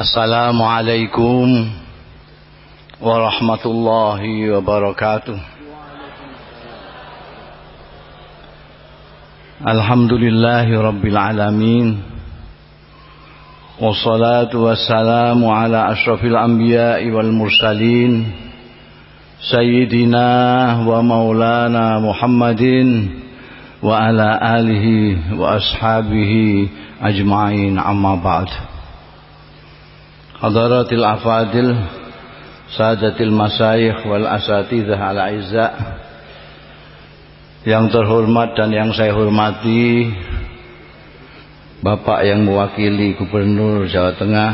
السلام عليكم ورحمة الله وبركاته الحمد لله رب العالمين والصلاة والسلام على أشرف الأنبياء والمرسلين سيدنا ومولانا محمد وعلى آله وأصحابه أجمعين عما بعد Hadaratil afadil Sadatil masyayikh wal asatidah al aizza Yang terhormat dan yang saya hormati Bapak yang mewakili Gubernur Jawa Tengah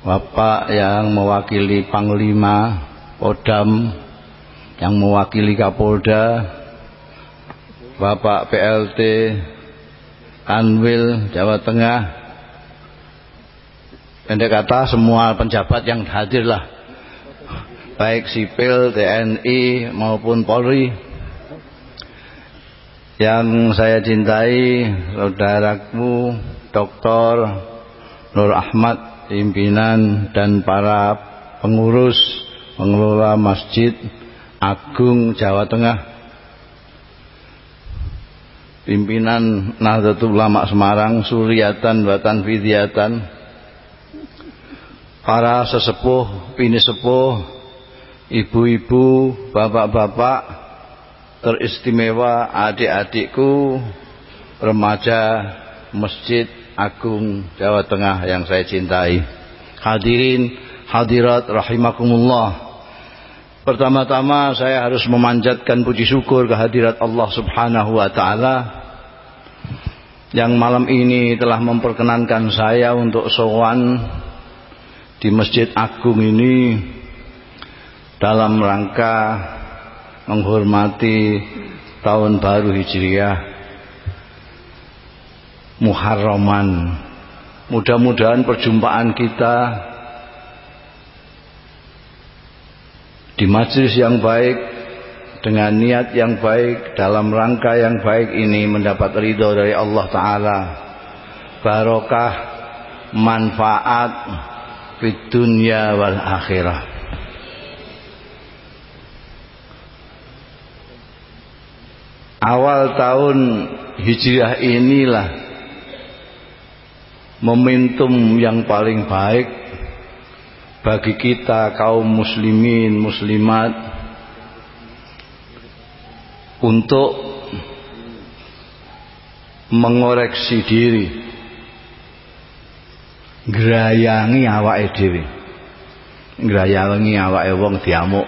Bapak yang mewakili Panglima Podam Yang mewakili Kapolda Bapak PLT Kanwil Jawa Tengah pendek kata semua penjabat yang hadir lah. Baik sipil, TNI maupun Polri. Yang saya cintai saudaraku Dr. Nur Ahmad pimpinan dan para pengurus pengelola Masjid Agung Jawa Tengah. Pimpinan Nahdlatul Ulama Semarang Suryatan Batan Fidyatan para sesepuh, pini sepuh, ibu-ibu, bapak-bapak, teristimewa adik-adikku, remaja Masjid Agung Jawa Tengah yang saya cintai. Hadirin, hadirat rahimakumullah. Pertama-tama saya harus memanjatkan puji syukur kehadirat Allah Subhanahu wa taala yang malam ini telah memperkenankan saya untuk sowan di Masjid Agung ini dalam rangka menghormati tahun baru Hijriah Muharraman. Mudah-mudahan perjumpaan kita di majlis yang baik dengan niat yang baik dalam rangka yang baik ini mendapat ridho dari Allah Ta'ala. Barokah manfaat fid dunya wal akhirah. Awal tahun hijriah inilah momentum yang paling baik bagi kita kaum muslimin muslimat untuk mengoreksi diri ngrayangi awake dhewe. Ngrayangi awake wong diamuk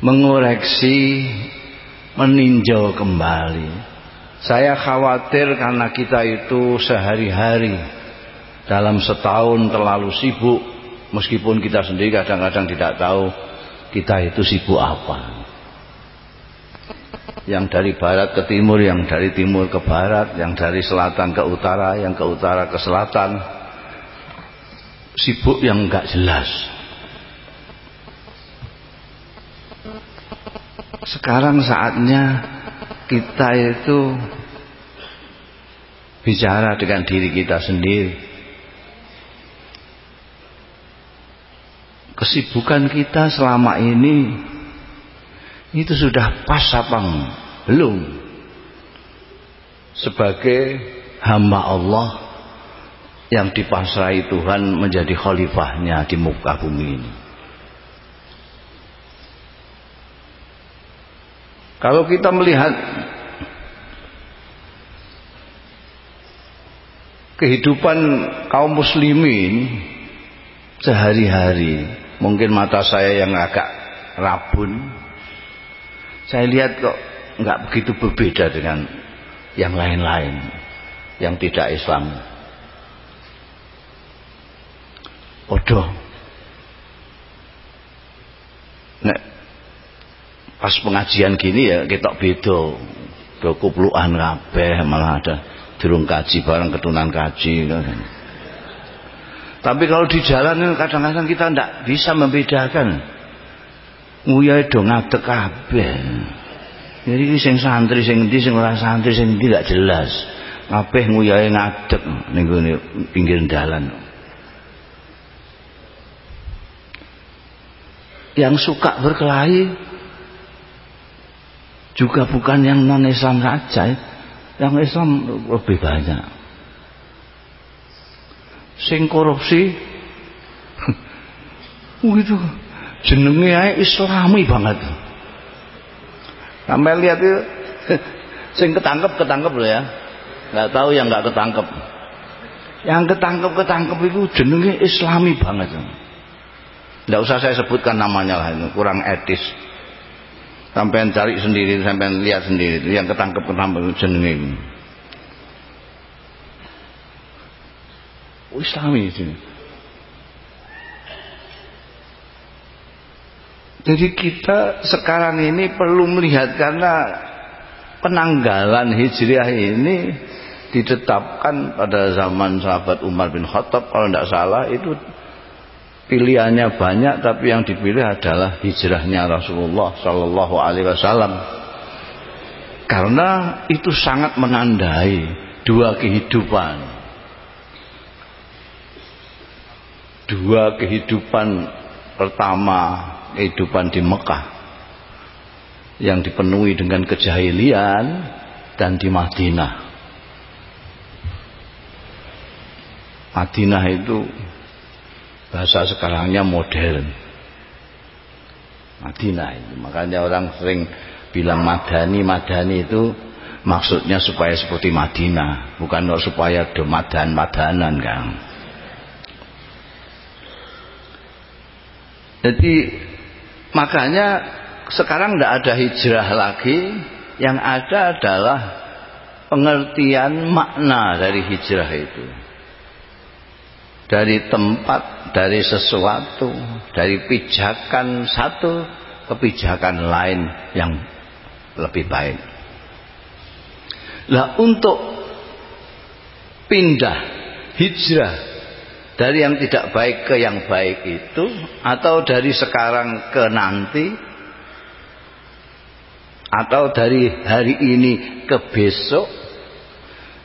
mengoreksi meninjau kembali. Saya khawatir karena kita itu sehari-hari dalam setahun terlalu sibuk. Meskipun kita sendiri kadang-kadang tidak tahu kita itu sibuk apa yang dari barat ke timur, yang dari timur ke barat, yang dari selatan ke utara, yang ke utara ke selatan. Sibuk yang enggak jelas. Sekarang saatnya kita itu bicara dengan diri kita sendiri. Kesibukan kita selama ini itu sudah pas apa belum. Sebagai hamba Allah yang dipasrai Tuhan menjadi khalifahnya di muka bumi ini. Kalau kita melihat kehidupan kaum muslimin sehari-hari mungkin mata saya yang agak rabun saya lihat kok nggak begitu berbeda dengan yang lain-lain yang tidak Islam. Odo. Nek pas pengajian gini ya kita beda. Do kuplukan kabeh malah ada durung kaji bareng ketunan kaji. Tapi kalau di jalan kadang-kadang kita tidak bisa membedakan nguyai do ngadeg kabeh Jadi sing santri sing endi sing ora santri sing endi gak jelas. Kabeh nguyahe ngadeg ning pinggir dalan. Yang suka berkelahi juga bukan yang non Islam saja, yang Islam lebih banyak. Sing korupsi itu jenenge islami banget. Sampai lihat itu sing ketangkep ketangkep loh ya. Nggak tahu yang nggak ketangkep. Yang ketangkep ketangkep itu jenenge Islami banget. Nggak usah saya sebutkan namanya lah itu kurang etis. Sampai cari sendiri, sampai lihat sendiri itu yang ketangkep ketangkep itu jenenge. Islami itu. Jadi kita sekarang ini perlu melihat karena penanggalan hijriah ini ditetapkan pada zaman sahabat Umar bin Khattab. Kalau tidak salah itu pilihannya banyak tapi yang dipilih adalah hijrahnya Rasulullah Shallallahu Alaihi Wasallam. Karena itu sangat menandai dua kehidupan. Dua kehidupan pertama kehidupan di Mekah yang dipenuhi dengan kejahilian dan di Madinah. Madinah itu bahasa sekarangnya modern. Madinah itu. Makanya orang sering bilang Madani, Madani itu maksudnya supaya seperti Madinah, bukan supaya do madan madanan kan. Jadi Makanya sekarang tidak ada hijrah lagi, yang ada adalah pengertian makna dari hijrah itu. Dari tempat, dari sesuatu, dari pijakan satu ke pijakan lain yang lebih baik. Lah untuk pindah hijrah dari yang tidak baik ke yang baik itu atau dari sekarang ke nanti atau dari hari ini ke besok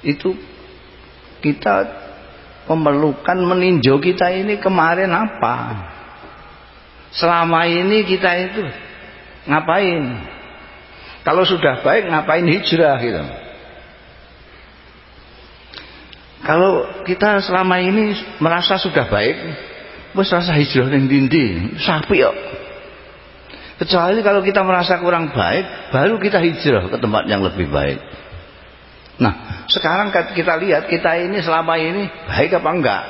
itu kita memerlukan meninjau kita ini kemarin apa? Selama ini kita itu ngapain? Kalau sudah baik ngapain hijrah gitu kalau kita selama ini merasa sudah baik, wis rasa hijrah ning dindi, sapi kok. Kecuali kalau kita merasa kurang baik, baru kita hijrah ke tempat yang lebih baik. Nah, sekarang kita lihat kita ini selama ini baik apa enggak?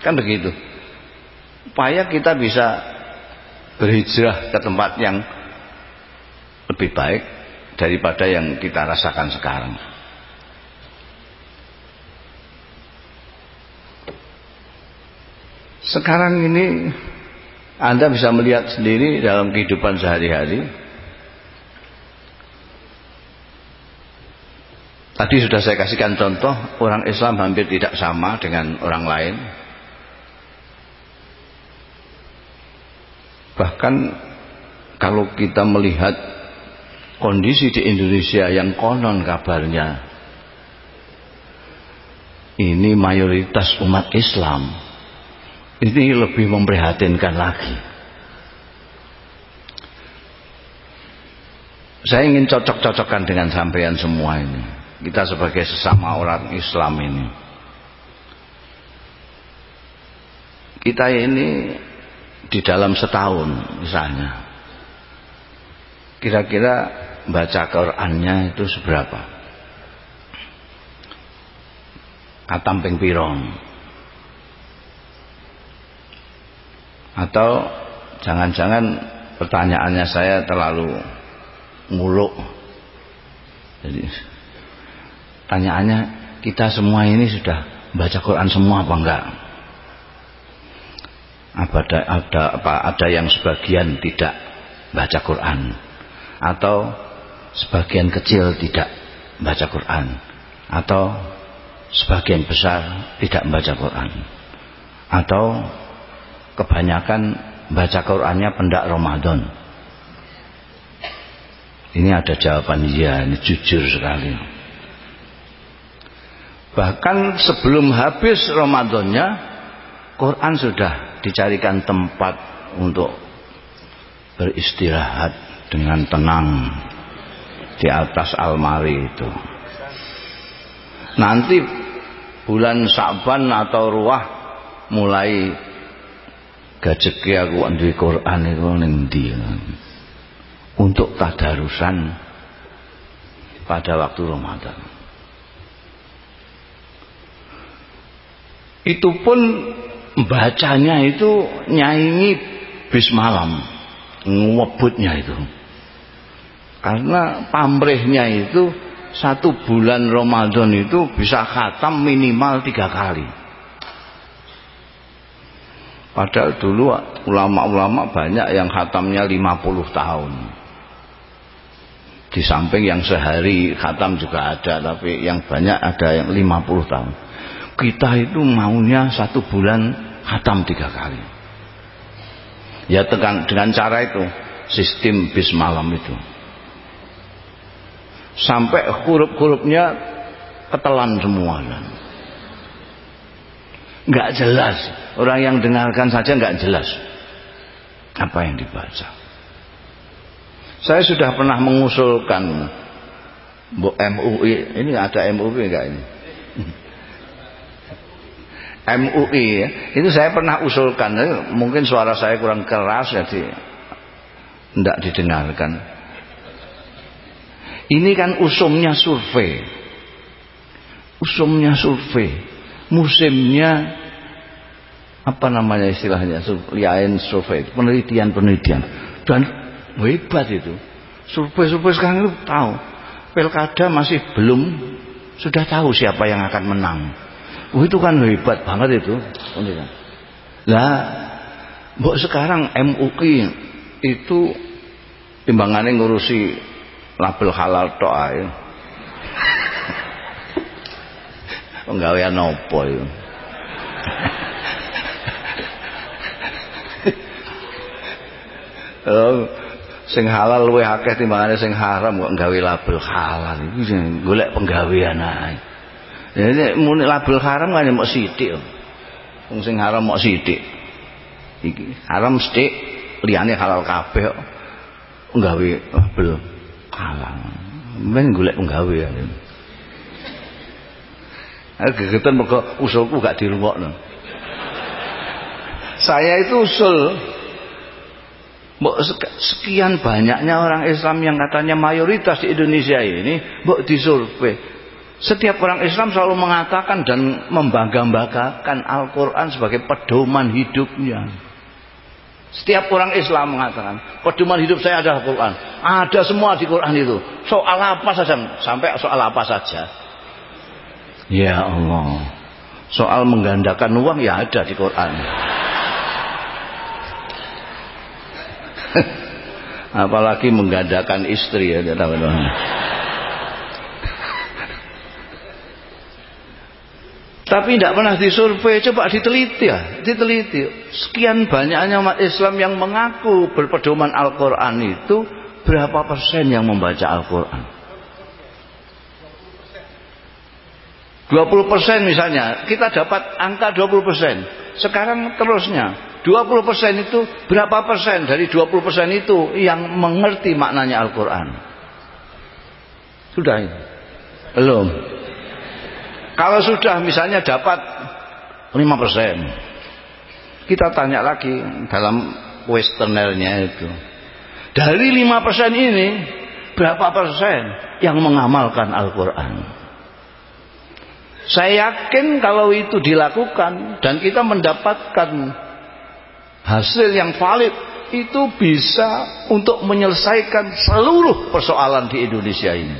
Kan begitu. Supaya kita bisa berhijrah ke tempat yang lebih baik daripada yang kita rasakan sekarang. Sekarang ini Anda bisa melihat sendiri dalam kehidupan sehari-hari. Tadi sudah saya kasihkan contoh, orang Islam hampir tidak sama dengan orang lain. Bahkan kalau kita melihat kondisi di Indonesia yang konon kabarnya ini mayoritas umat Islam ini lebih memprihatinkan lagi. Saya ingin cocok-cocokkan dengan sampean semua ini. Kita sebagai sesama orang Islam ini. Kita ini di dalam setahun misalnya. Kira-kira baca Qurannya itu seberapa? Katam ping. Atau jangan-jangan pertanyaannya saya terlalu muluk. Jadi tanyaannya kita semua ini sudah baca Quran semua apa enggak? Apa ada, ada apa ada yang sebagian tidak baca Quran? Atau sebagian kecil tidak baca Quran? Atau sebagian besar tidak membaca Quran? Atau kebanyakan baca Qur'annya pendak Ramadan Ini ada jawaban iya, ini jujur sekali. Bahkan sebelum habis Ramadannya, Quran sudah dicarikan tempat untuk beristirahat dengan tenang di atas almari itu. Nanti bulan Sa'ban atau Ruah mulai gajeki aku di Quran itu ning untuk tadarusan pada waktu Ramadan. Itu pun bacanya itu nyanyi bis malam, ngewebutnya itu. Karena pamrihnya itu satu bulan Ramadan itu bisa khatam minimal tiga kali. Padahal dulu ulama-ulama banyak yang khatamnya 50 tahun. Di samping yang sehari khatam juga ada tapi yang banyak ada yang 50 tahun. Kita itu maunya satu bulan khatam tiga kali. Ya dengan, dengan cara itu sistem bis malam itu. Sampai huruf-hurufnya ketelan semua nggak jelas. Orang yang dengarkan saja nggak jelas. Apa yang dibaca? Saya sudah pernah mengusulkan MUI, ini ada MUI enggak ini? MUI ya. itu saya pernah usulkan. Mungkin suara saya kurang keras jadi tidak didengarkan. Ini kan usumnya survei. Usumnya survei musimnya apa namanya istilahnya liain survei penelitian penelitian dan hebat itu. Survei-survei sekarang itu tahu. Pilkada masih belum sudah tahu siapa yang akan menang. Oh, itu kan hebat banget itu. Lah mbok sekarang MUI itu timbangannya ngurusi label halal tok ae penggawean nopo itu oh, sing halal luwih akeh timbangane sing haram kok gawe label halal iku golek penggawean ae. Ya muni label haram kan mok sithik. Wong sing haram mok sithik. Iki haram sithik liyane halal kabeh kok gawe label halal. Men golek penggawean. Gegeten mergo usulku gak dirungokno. Saya itu usul. Sekian banyaknya orang Islam yang katanya mayoritas di Indonesia ini mbok disurvei setiap orang Islam selalu mengatakan dan membangga-banggakan Al-Quran sebagai pedoman hidupnya. Setiap orang Islam mengatakan pedoman hidup saya adalah Quran. Ada semua di Quran itu. Soal apa saja sampai soal apa saja ya Allah. Soal menggandakan uang ya ada di Quran. Apalagi menggandakan istri ya teman-teman tapi tidak pernah disurvei coba diteliti ya. Diteliti. Sekian banyaknya umat Islam yang mengaku berpedoman Al-Quran itu berapa persen yang membaca Al-Quran 20 persen misalnya. Kita dapat angka 20 persen. Sekarang terusnya. 20% itu berapa persen dari 20% itu yang mengerti maknanya Al-Quran? Sudah belum. Kalau sudah misalnya dapat 5% kita tanya lagi dalam westernernya itu. Dari 5% ini berapa persen yang mengamalkan Al-Quran saya yakin kalau itu dilakukan dan kita mendapatkan hasil yang valid itu bisa untuk menyelesaikan seluruh persoalan di Indonesia ini.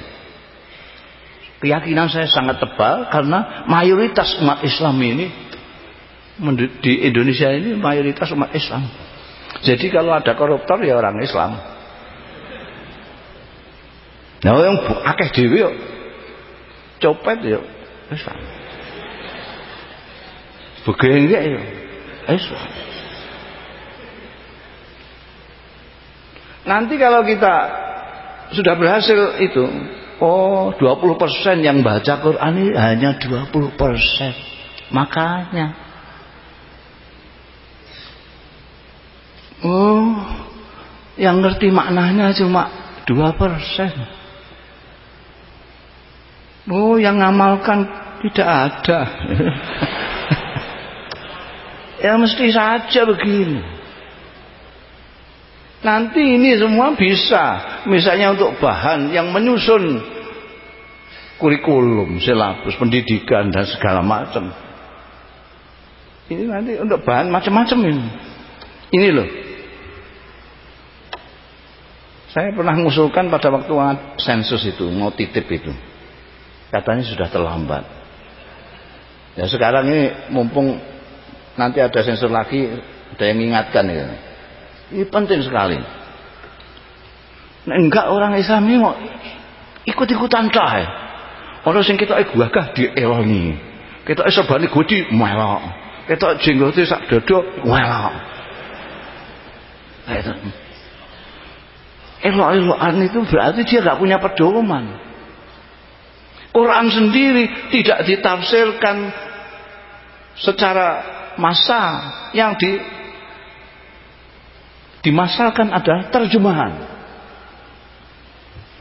Keyakinan saya sangat tebal karena mayoritas umat Islam ini di Indonesia ini mayoritas umat Islam. Jadi kalau ada koruptor ya orang Islam. Nah yang akeh dewi yuk copet yuk Islam. Begengge yuk Islam. Nanti kalau kita sudah berhasil itu. Oh, 20% yang baca Quran ini hanya 20%. Makanya Oh, yang ngerti maknanya cuma 2%. Oh, yang ngamalkan tidak ada. ya mesti saja begini. Nanti ini semua bisa, misalnya untuk bahan yang menyusun kurikulum, silabus, pendidikan dan segala macam. Ini nanti untuk bahan macam-macam ini. Ini loh. Saya pernah mengusulkan pada waktu sensus itu, mau titip itu. Katanya sudah terlambat. Ya sekarang ini mumpung nanti ada sensor lagi, ada yang mengingatkan ya. Ini penting sekali. Nah, enggak orang Islam ini mau ikut-ikutan cah. Orang sing kita gagah dieloni. Kita sebani gue di melok. Kita jenggote sak dodo melok. Elok-elokan itu berarti dia nggak punya pedoman. Quran sendiri tidak ditafsirkan secara masa yang di dimasalkan adalah terjemahan.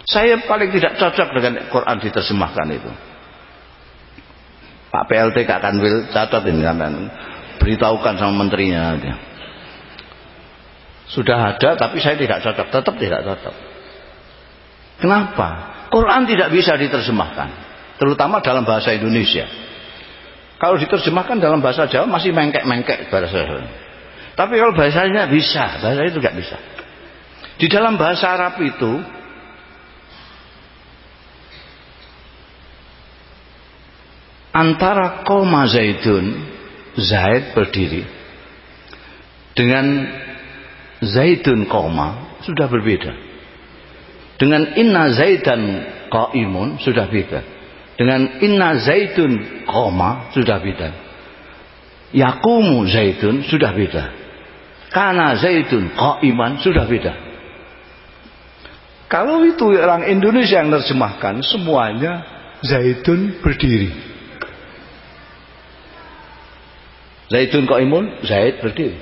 Saya paling tidak cocok dengan Quran diterjemahkan itu. Pak PLT Kak Kanwil catat ini kan beritahukan sama menterinya nanti. Sudah ada tapi saya tidak cocok, tetap tidak cocok. Kenapa? Quran tidak bisa diterjemahkan, terutama dalam bahasa Indonesia. Kalau diterjemahkan dalam bahasa Jawa masih mengkek-mengkek bahasa Jawa. Tapi kalau bahasanya bisa, bahasa itu nggak bisa. Di dalam bahasa Arab itu antara koma zaidun zaid berdiri dengan zaidun koma sudah berbeda. Dengan inna zaidan qaimun sudah beda. Dengan inna zaidun koma sudah beda. Yakumu zaidun sudah beda. Karena zaitun iman sudah beda. Kalau itu orang Indonesia yang terjemahkan semuanya zaitun berdiri. Zaitun imun, zait berdiri.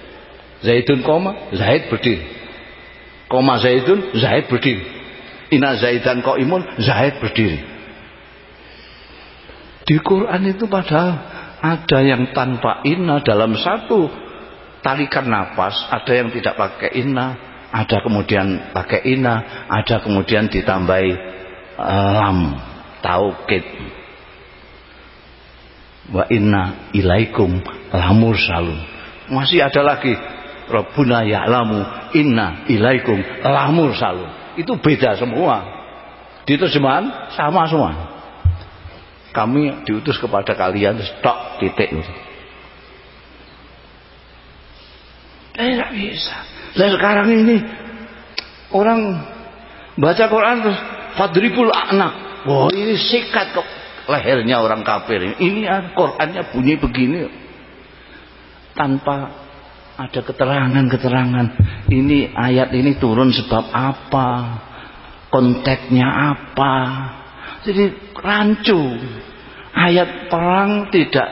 Zaitun koma, zait berdiri. Koma zaitun, zait berdiri. Ina zaitan imun, zait berdiri. Di Quran itu padahal ada yang tanpa inna dalam satu. Tarikan nafas ada yang tidak pakai inna ada kemudian pakai inna ada kemudian ditambahi uh, lam taukid. Wa inna ilaikum lamur salun masih ada lagi. Rabbuna ya'lamu inna ilaikum lamur salun itu beda semua. Di terjemahan sama semua kami diutus kepada kalian stok titik Eh nggak bisa. Dan sekarang ini orang baca Quran terus fadribul anak. Wah ini sikat kok lehernya orang kafir ini. Ini Qurannya bunyi begini tanpa ada keterangan-keterangan. Ini ayat ini turun sebab apa? Konteksnya apa? Jadi rancu. Ayat perang tidak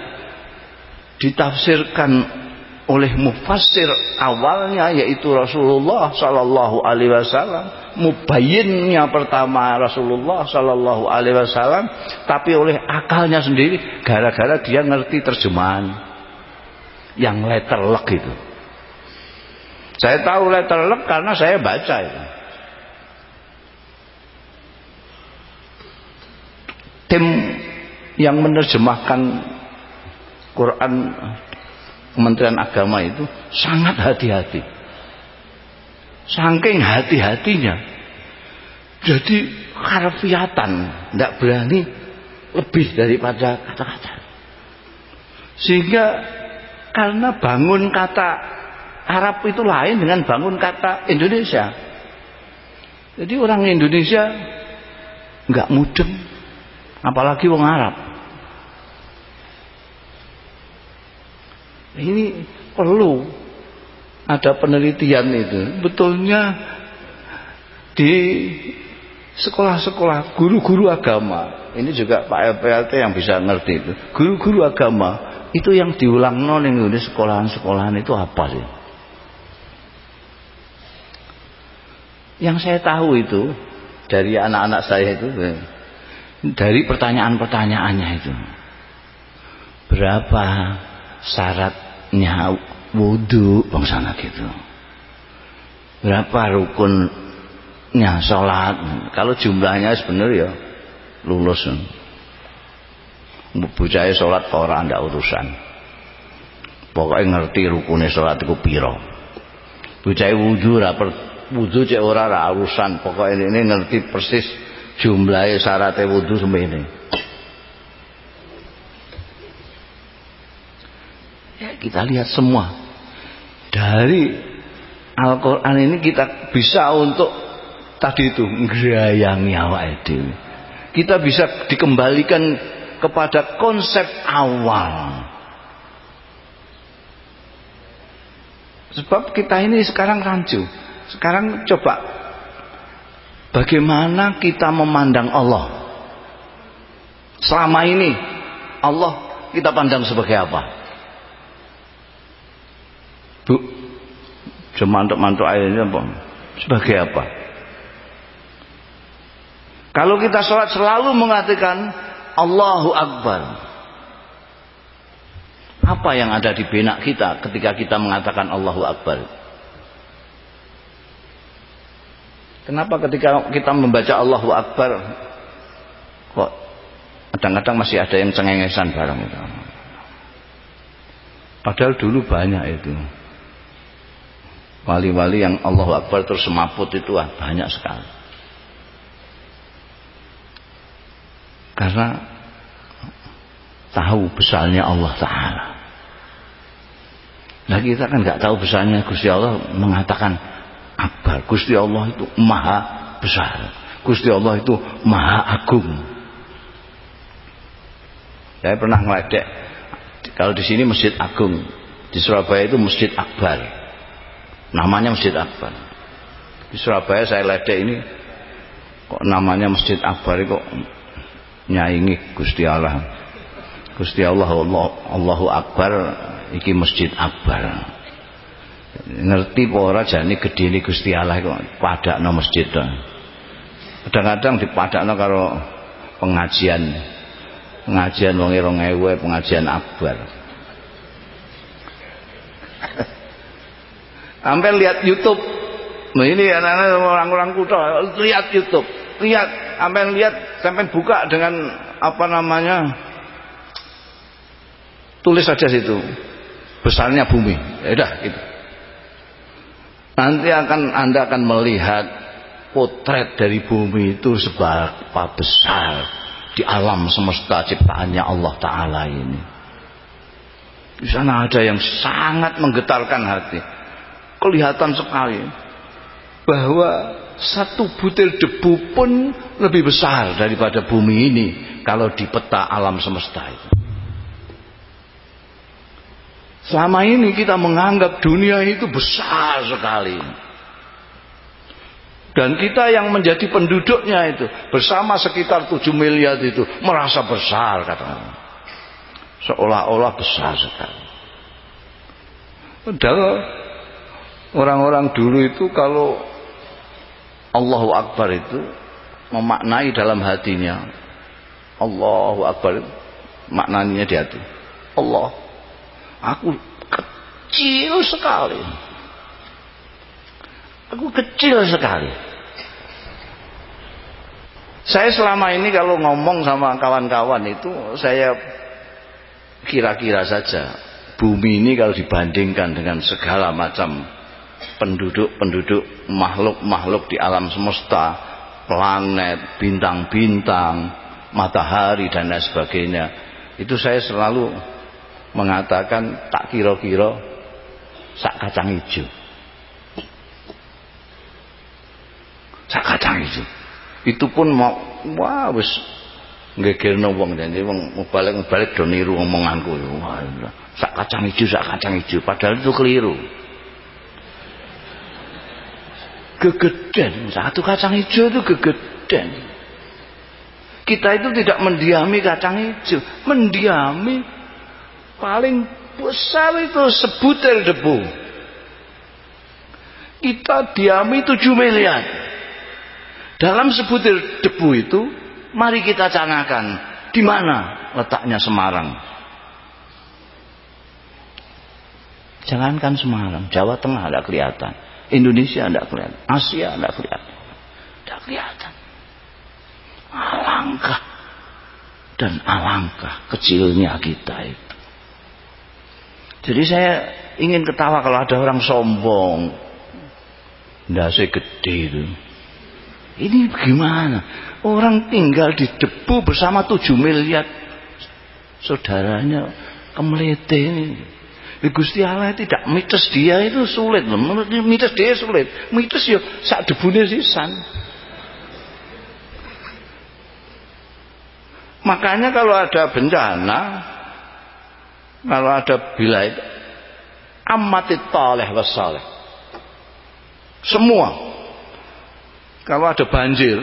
ditafsirkan oleh mufassir awalnya yaitu Rasulullah Sallallahu Alaihi Wasallam. Mubayinnya pertama Rasulullah Sallallahu Alaihi Wasallam tapi oleh akalnya sendiri gara-gara dia ngerti terjemahan yang letter luck itu. Saya tahu letter luck karena saya baca itu tim yang menerjemahkan Quran Kementerian Agama itu sangat hati-hati. Saking hati-hatinya. Jadi harfiatan, tidak berani lebih daripada kata-kata. Sehingga karena bangun kata Arab itu lain dengan bangun kata Indonesia. Jadi orang Indonesia nggak mudeng, apalagi orang Arab. Ini perlu ada penelitian itu. Betulnya di sekolah-sekolah guru-guru agama ini juga Pak LPLT yang bisa ngerti itu guru-guru agama itu yang diulang non yang di sekolahan-sekolahan itu apa sih yang saya tahu itu dari anak-anak saya itu dari pertanyaan-pertanyaannya itu. Berapa syaratnya wudhu bangsana gitu. Berapa rukunnya sholat? Kalau jumlahnya sebenarnya ya lulus. Bocahnya sholat orang anda urusan. Pokoknya ngerti rukunnya sholat itu piro. Bocahnya wudhu rapor wudhu cek ora urusan. Pokoknya ini ngerti persis jumlahnya syaratnya wudhu semua ya kita lihat semua. Dari Al-Quran ini kita bisa untuk tadi itu ngerayangi awak itu kita bisa dikembalikan kepada konsep awal. Sebab kita ini sekarang rancu. Sekarang coba bagaimana kita memandang Allah selama ini Allah kita pandang sebagai apa Bu Cuma mantuk-mantuk air ini apa? Sebagai apa? Kalau kita sholat selalu mengatakan Allahu Akbar. Apa yang ada di benak kita ketika kita mengatakan Allahu Akbar? Kenapa ketika kita membaca Allahu Akbar kok kadang-kadang masih ada yang cengengesan bareng itu. Padahal dulu banyak itu. Wali-wali yang Allah Akbar terus semaput itu ah, banyak sekali. Karena tahu besarnya Allah Ta'ala. Nah kita kan nggak tahu besarnya Gusti Allah mengatakan Akbar Gusti Allah itu maha besar. Gusti Allah itu maha agung. Saya pernah ngeledek kalau di sini masjid agung. Di Surabaya itu masjid Akbar. Namanya Masjid Akbar. Di Surabaya saya ledek ini kok namanya Masjid Akbar kok nyaingi Gusti Allah. Gusti Allah Allah Allahu Akbar iki Masjid Akbar ngerti ora jane gedene Gusti Allah kok padakno masjid to? Kadang-kadang dipadakno karo pengajian. Pengajian wong 2000 pengajian akbar. Sampai lihat YouTube. Nah ini anak-anak orang-orang kuda lihat YouTube, lihat, sampai lihat, sampai buka dengan apa namanya, tulis saja situ, besarnya bumi, ya udah gitu. Nanti akan anda akan melihat potret dari bumi itu seberapa besar di alam semesta ciptaannya Allah Taala ini. Di sana ada yang sangat menggetarkan hati kelihatan sekali bahwa satu butir debu pun lebih besar daripada bumi ini kalau di peta alam semesta itu. Selama ini kita menganggap dunia itu besar sekali. Dan kita yang menjadi penduduknya itu bersama sekitar 7 miliar itu merasa besar katanya. Seolah-olah besar sekali. Padahal Orang-orang dulu itu kalau Allahu Akbar itu memaknai dalam hatinya. Allahu Akbar maknanya di hati. Allah, aku kecil sekali. Aku kecil sekali. Saya selama ini kalau ngomong sama kawan-kawan itu saya kira-kira saja bumi ini kalau dibandingkan dengan segala macam penduduk-penduduk makhluk-makhluk di alam semesta, planet, bintang-bintang, matahari dan lain sebagainya. Itu saya selalu mengatakan tak kira-kira sak kacang hijau. Sak kacang hijau. Itu pun mau wah wis ngegerno wong jadi wong balik-balik do niru omonganku. Wah, sak kacang hijau, sak kacang hijau padahal itu keliru. gegeden. Satu kacang hijau itu gegeden. Kita itu tidak mendiami kacang hijau, mendiami paling besar itu sebutir debu. Kita diami 7 miliar. Dalam sebutir debu itu, mari kita cangakan di mana letaknya Semarang. Jangankan Semarang, Jawa Tengah tidak kelihatan. Indonesia tidak kelihatan. Asia tidak kelihatan. Tidak kelihatan. Alangkah dan alangkah kecilnya kita itu. Jadi saya ingin ketawa kalau ada orang sombong. Ndase gede itu. Ini gimana? Orang tinggal di debu bersama tujuh miliar saudaranya kemelete ini. Gusti Allah tidak mitos dia itu sulit loh. Mitos dia sulit. Mitos ya sak debune sisan. Makanya kalau ada bencana, kalau ada bila itu amatit taleh wasaleh. Semua. Kalau ada banjir,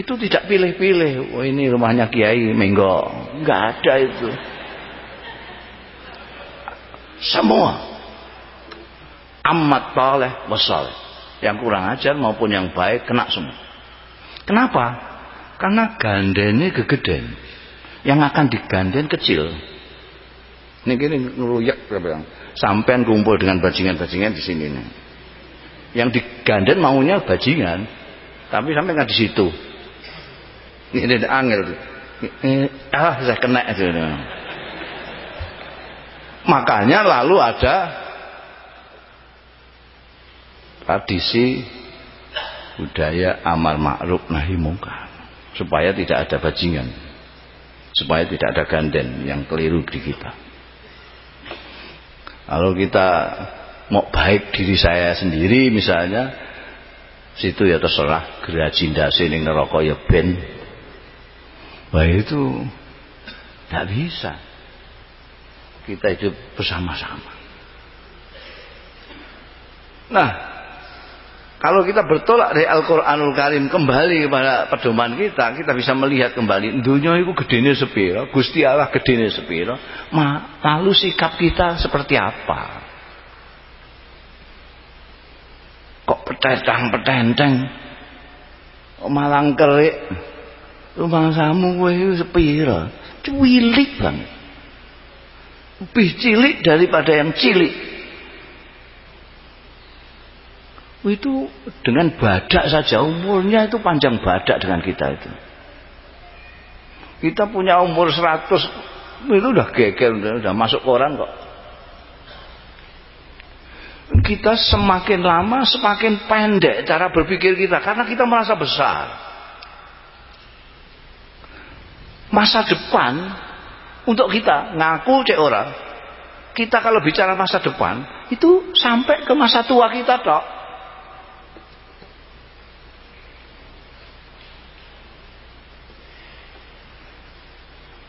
itu tidak pilih-pilih. Oh ini rumahnya Kiai Menggo. Enggak ada itu semua amat taleh wasal yang kurang ajar maupun yang baik kena semua kenapa karena gandene gegeden yang akan diganden kecil ini gini ngeruyak sampean kumpul dengan bajingan-bajingan di sini nih yang diganden maunya bajingan tapi sampai nggak di situ. Ini angel ah saya kena itu. Makanya lalu ada tradisi budaya amar ma'ruf nahi mungkar. Supaya tidak ada bajingan. Supaya tidak ada ganden yang keliru di kita kalau kita mau baik diri saya sendiri misalnya situ ya terserah geraji ndase ning neraka ya ben wah itu tidak bisa kita hidup bersama-sama. Nah, kalau kita bertolak dari Al-Quranul Karim kembali kepada pedoman kita, kita bisa melihat kembali dunia itu gedene sepiro, Gusti Allah gedene sepiro, ma, lalu sikap kita seperti apa? Kok petentang-petenteng, kok malang kerik, rumah samu kowe sepiro, cuwilik banget lebih cilik daripada yang cilik itu dengan badak saja umurnya itu panjang badak dengan kita itu. Kita punya umur 100 itu udah geger udah, udah masuk koran kok. Kita semakin lama semakin pendek cara berpikir kita karena kita merasa besar. Masa depan untuk kita ngaku cek orang kita kalau bicara masa depan itu sampai ke masa tua kita tok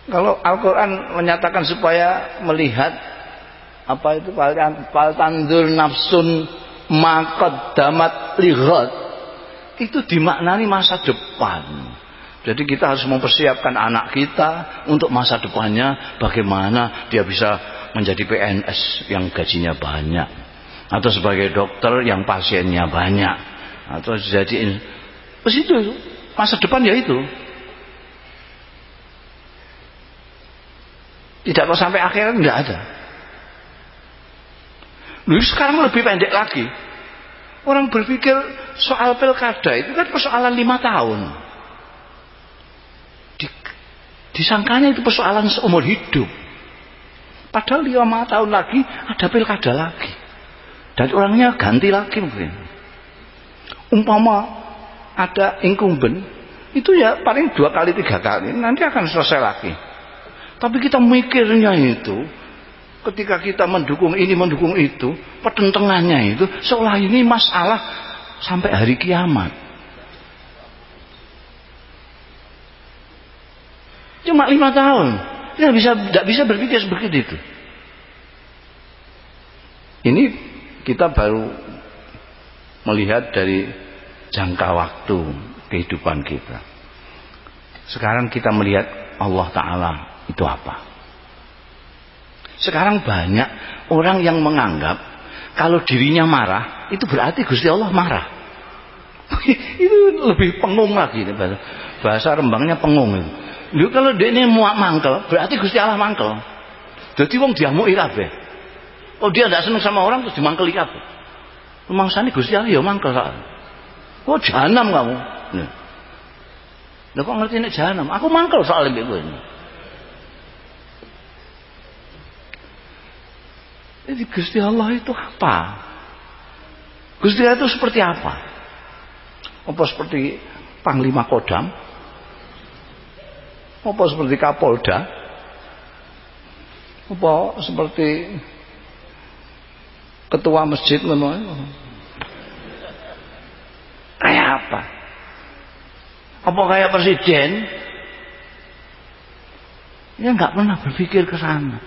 kalau Al-Quran menyatakan supaya melihat apa itu? Pal tandur nafsun makot damat lihat itu dimaknani masa depan. Jadi kita harus mempersiapkan anak kita untuk masa depannya bagaimana dia bisa menjadi PNS yang gajinya banyak atau sebagai dokter yang pasiennya banyak atau jadi itu masa depan ya itu tidak kok sampai akhirnya tidak ada. Lalu sekarang lebih pendek lagi. Orang berpikir soal pilkada itu kan persoalan lima tahun. Disangkanya itu persoalan seumur hidup. Padahal lima tahun lagi ada pilkada lagi. Dan orangnya ganti lagi mungkin. Umpama ada incumbent itu ya paling dua kali tiga kali. Nanti akan selesai lagi tapi kita mikirnya itu ketika kita mendukung ini mendukung itu pertentangannya itu seolah ini masalah sampai hari kiamat Cuma lima tahun. Tidak bisa tidak bisa berpikir seperti itu. Ini kita baru melihat dari jangka waktu kehidupan kita. Sekarang kita melihat Allah Ta'ala itu apa? Sekarang banyak orang yang menganggap kalau dirinya marah itu berarti Gusti Allah marah. itu lebih pengung lagi bahasa, rembangnya pengung itu. Lu kalau dia ini muak mangkel berarti Gusti Allah mangkel. Jadi wong diamuki kabeh. Oh dia tidak senang sama orang terus dimangkeli kabeh. Mangsane Gusti Allah ya mangkel. Oh jahanam kamu. Nah. Kok ngerti nek jahanam? Aku mangkel soal mbek kowe. Jadi Gusti Allah itu apa? Gusti Allah itu seperti apa? Apa seperti Panglima Kodam? Apa seperti Kapolda? Apa seperti ketua masjid? Kayak apa? Apa kayak presiden? Ya nggak pernah berpikir ke sana.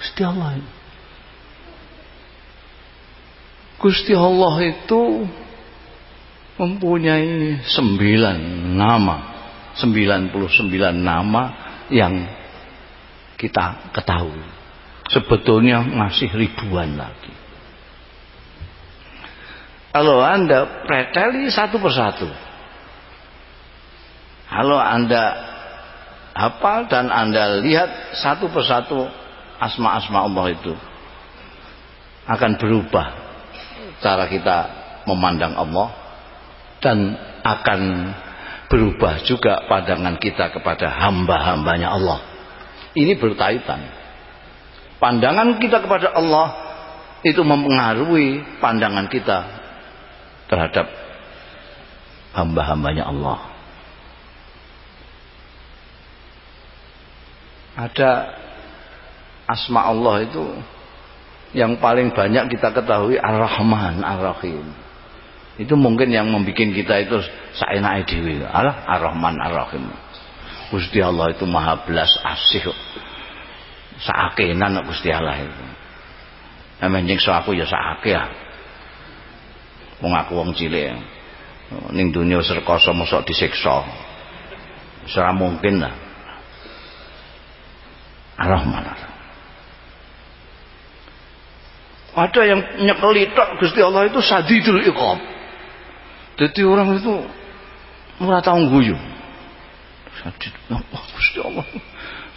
Gusti Allah itu. Gusti Allah itu mempunyai sembilan nama, sembilan puluh sembilan nama yang kita ketahui. Sebetulnya masih ribuan lagi. Kalau Anda preteli satu persatu. Kalau Anda hafal dan Anda lihat satu persatu asma-asma Allah itu akan berubah cara kita memandang Allah dan akan berubah juga pandangan kita kepada hamba-hambanya Allah. Ini berkaitan. Pandangan kita kepada Allah itu mempengaruhi pandangan kita terhadap hamba-hambanya Allah. Ada asma Allah itu yang paling banyak kita ketahui Ar-Rahman Ar-Rahim. Itu mungkin yang membuat kita itu saenak dewi. Allah Ar-Rahman Ar-Rahim. Gusti Allah itu maha belas asih. Saakenan Gusti Allah itu. Amin so aku ya saake ya. Wong aku wong cilik. Ning dunia serkoso mosok disiksa. Ora mungkin lah. Ar-Rahman Ar-Rahim Ada yang nyekeli tok Gusti Allah itu sadidul iqab. Jadi orang itu murah tahu guyu. Sadid Allah Gusti Allah.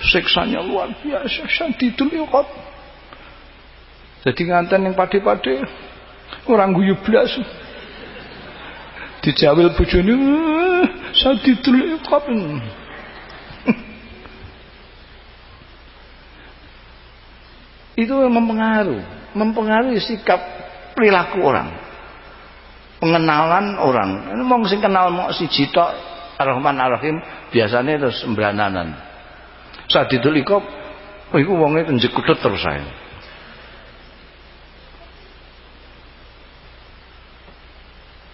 Siksanya luar biasa sadidul iqab. Jadi nganten yang pade-pade orang guyu blas. Dijawil bojone eh, sadidul iqab. itu mempengaruhi mempengaruhi sikap perilaku orang. Pengenalan orang. Ini mau sing kenal mau si Jito Ar-Rahman biasanya itu sembrananan. Saat itu ikop oh itu wongnya kenjekutut terus saya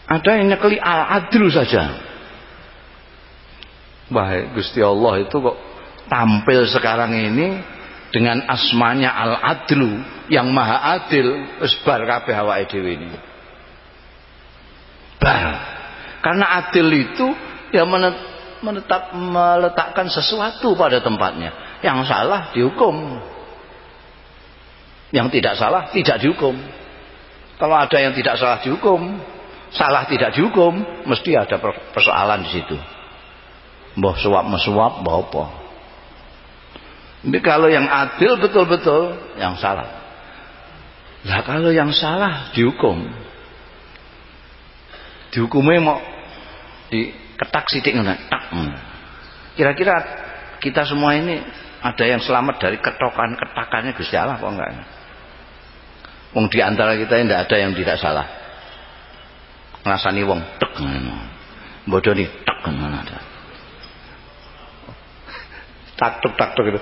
ada yang nyekeli al-adlu saja. Baik Gusti Allah itu kok tampil sekarang ini dengan asmanya al-adlu yang maha adil wis bar kabeh awake ini. Bar. Karena adil itu ya menetap meletakkan sesuatu pada tempatnya. Yang salah dihukum. Yang tidak salah tidak dihukum. Kalau ada yang tidak salah dihukum salah tidak dihukum mesti ada persoalan di situ. Mbah suap mesuap mbah apa ini kalau yang adil betul-betul yang salah. Lah kalau yang salah dihukum. Dihukumnya mau diketak sidik tak. Kira-kira kita semua ini ada yang selamat dari ketokan ketakannya Gusti Allah kok enggak? Wong di antara kita tidak ada yang tidak salah. Ngrasani wong tek ngono. nih tek ngono ada. Tak tuk tak tuk itu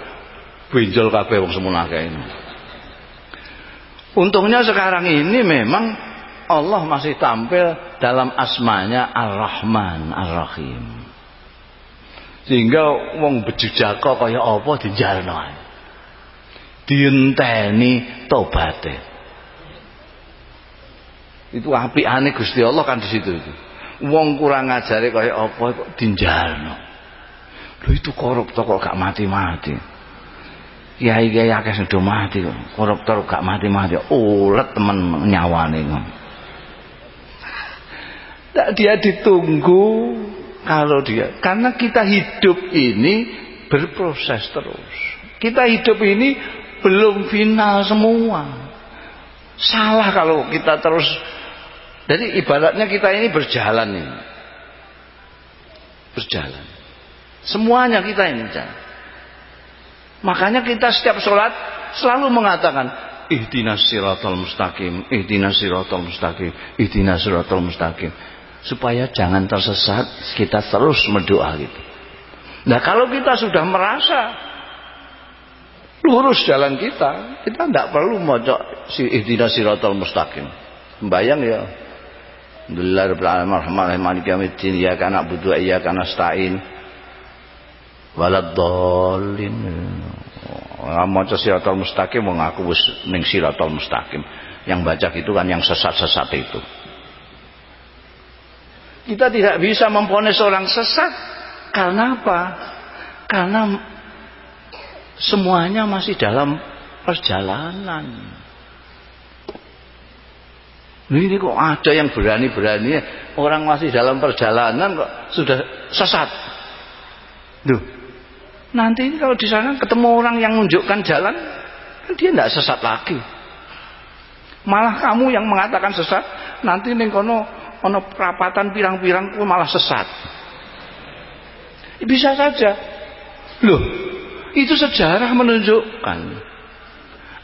benjol kabeh wong semono ini. Untungnya sekarang ini memang Allah masih tampil dalam asmanya Ar-Rahman Ar-Rahim. Sehingga wong bejujaka kaya apa dijalno Dienteni tobaté. Itu apikane Gusti Allah kan di situ itu. wong kurang ngajari kaya apa kok dinjalno lho itu koruptor kok gak mati-mati kiai kiai akeh sing mati kok. Koruptor gak mati-mati ulet temen nyawane kok. Dia ditunggu kalau dia karena kita hidup ini berproses terus. Kita hidup ini belum final semua. Salah kalau kita terus jadi ibaratnya kita ini berjalan ini. Berjalan. Semuanya kita ini jalan makanya kita setiap sholat selalu mengatakan ihdinas siratal mustaqim ihdinas siratal mustaqim ihdinas siratal mustaqim. Supaya jangan tersesat kita terus berdoa gitu. Nah kalau kita sudah merasa lurus jalan kita kita tidak perlu mojok si ihdinas siratal mustaqim. Bayang ya Alhamdulillah Rabbil Alamin Rahman Malik Yawmiddin Ya kana budu ya kana stain Waladdallin Maca siratal mustaqim mengaku wis ning siratal mustaqim. Yang baca itu kan yang sesat-sesat itu. Kita tidak bisa memponis orang sesat karena apa? Karena semuanya masih dalam perjalanan. Ini kok ada yang berani-berani orang masih dalam perjalanan kok sudah sesat. Duh. Nanti ini kalau di sana ketemu orang yang menunjukkan jalan, kan dia tidak sesat lagi. Malah kamu yang mengatakan sesat, nanti ning kono ono perapatan pirang-pirang malah sesat. Bisa saja. Loh, itu sejarah menunjukkan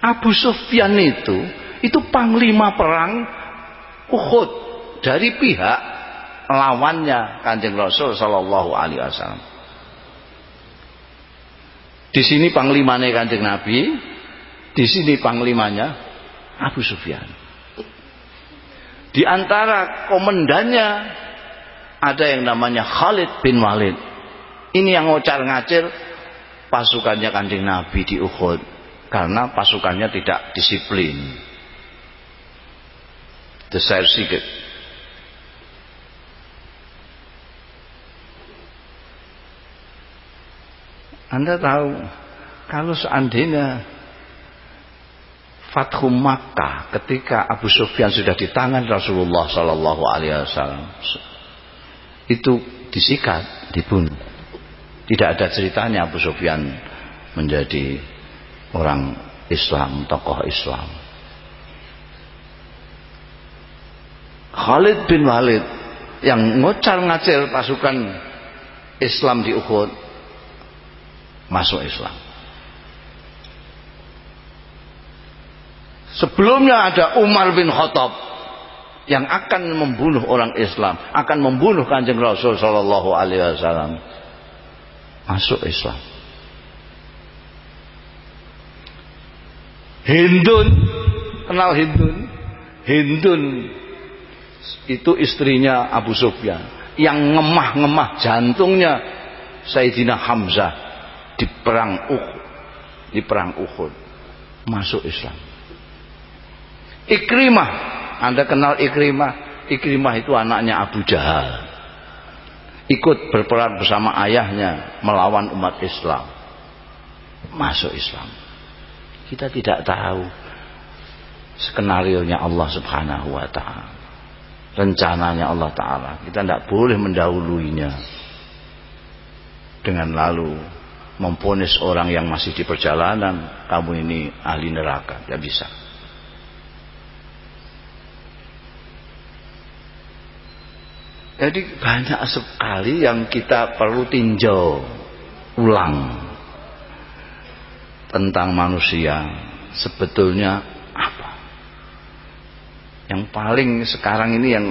Abu Sufyan itu itu panglima perang Uhud dari pihak lawannya Kanjeng Rasul sallallahu alaihi wasallam. Di sini panglimanya Kanjeng Nabi, di sini panglimanya Abu Sufyan. Di antara komandannya ada yang namanya Khalid bin Walid. Ini yang ngocar ngacir pasukannya Kanjeng Nabi di Uhud karena pasukannya tidak disiplin desersi ke Anda tahu kalau seandainya Fathu Makkah ketika Abu Sufyan sudah di tangan Rasulullah Sallallahu Alaihi Wasallam itu disikat, dibunuh. Tidak ada ceritanya Abu Sufyan menjadi orang Islam, tokoh Islam. Khalid bin Walid yang ngocar ngacir pasukan Islam di Uhud masuk Islam. Sebelumnya ada Umar bin Khattab yang akan membunuh orang Islam, akan membunuh Kanjeng Rasul sallallahu alaihi wasallam. Masuk Islam. Hindun, kenal Hindun? Hindun itu istrinya Abu Sufyan yang ngemah-ngemah jantungnya Sayyidina Hamzah di perang Uhud. Di perang Uhud. Masuk Islam. Ikrimah. Anda kenal Ikrimah? Ikrimah itu anaknya Abu Jahal. Ikut berperang bersama ayahnya melawan umat Islam. Masuk Islam. Kita tidak tahu skenario nya Allah subhanahu wa ta'ala. Rencananya Allah Ta'ala. Kita tidak boleh mendahuluinya. Dengan lalu memponis orang yang masih di perjalanan kamu ini ahli neraka. Tidak bisa. Jadi banyak sekali yang kita perlu tinjau ulang tentang manusia sebetulnya yang paling sekarang ini yang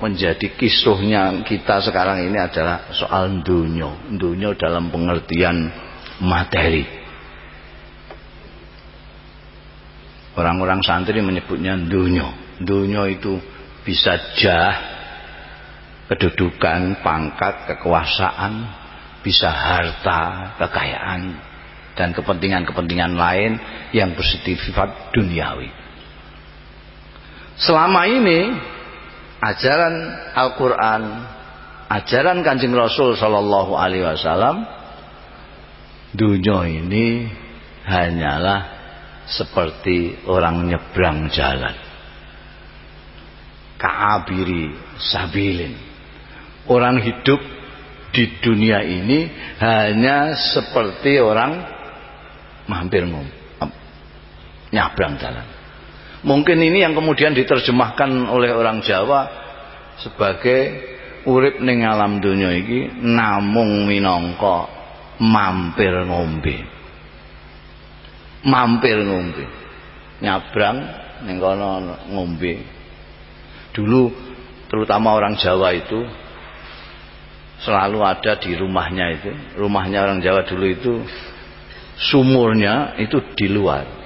menjadi kisruhnya kita sekarang ini adalah soal dunia. Dunia dalam pengertian materi. Orang-orang santri menyebutnya dunia. Dunia itu bisa jah kedudukan pangkat kekuasaan bisa harta kekayaan dan kepentingan-kepentingan lain yang bersifat duniawi. Selama ini ajaran Al-Qur'an, ajaran Kanjeng Rasul sallallahu alaihi wasallam dunia ini hanyalah seperti orang nyebrang jalan. Ka'abiri sabilin. Orang hidup di dunia ini hanya seperti orang mampir nyabrang jalan. Mungkin ini yang kemudian diterjemahkan oleh orang Jawa sebagai urip ning alam dunia iki namung minangka mampir ngombe. Mampir ngombe. Nyabrang ning kono ngombe. Dulu terutama orang Jawa itu selalu ada di rumahnya itu. Rumahnya orang Jawa dulu itu sumurnya itu di luar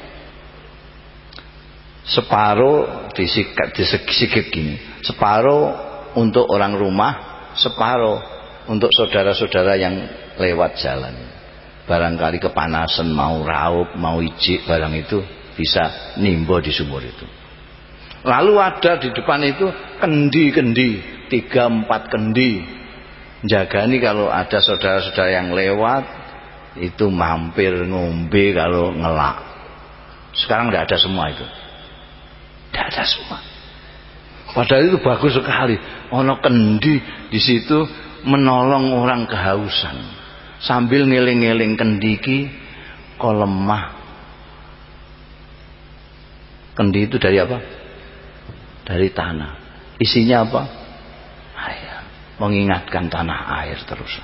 separuh disikat disikip gini. Separuh untuk orang rumah separuh untuk saudara-saudara yang lewat jalan. Barangkali kepanasan mau raup mau ijik barang itu bisa nimbo di sumur itu. Lalu ada di depan itu kendi-kendi tiga empat kendi. Jaga nih kalau ada saudara-saudara yang lewat itu mampir ngombe kalau ngelak. Sekarang tidak ada semua itu tidak ada semua. Padahal itu bagus sekali. Ono kendi di situ menolong orang kehausan. Sambil ngiling-ngiling kendiki kok lemah. Kendi itu dari apa? Dari tanah. Isinya apa? Air. Mengingatkan tanah air terus.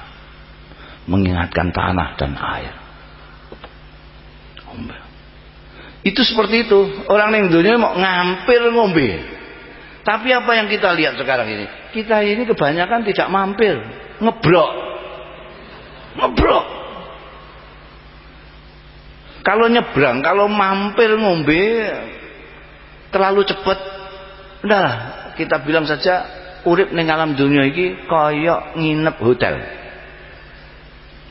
Mengingatkan tanah dan air. Ombel. Itu seperti itu. Orang yang dunia mau ngampir ngombe. Tapi apa yang kita lihat sekarang ini? Kita ini kebanyakan tidak mampir, ngebrok. Ngebrok. Kalau nyebrang, kalau mampir ngombe terlalu cepat, udahlah kita bilang saja urip ning alam dunia ini kaya nginep hotel.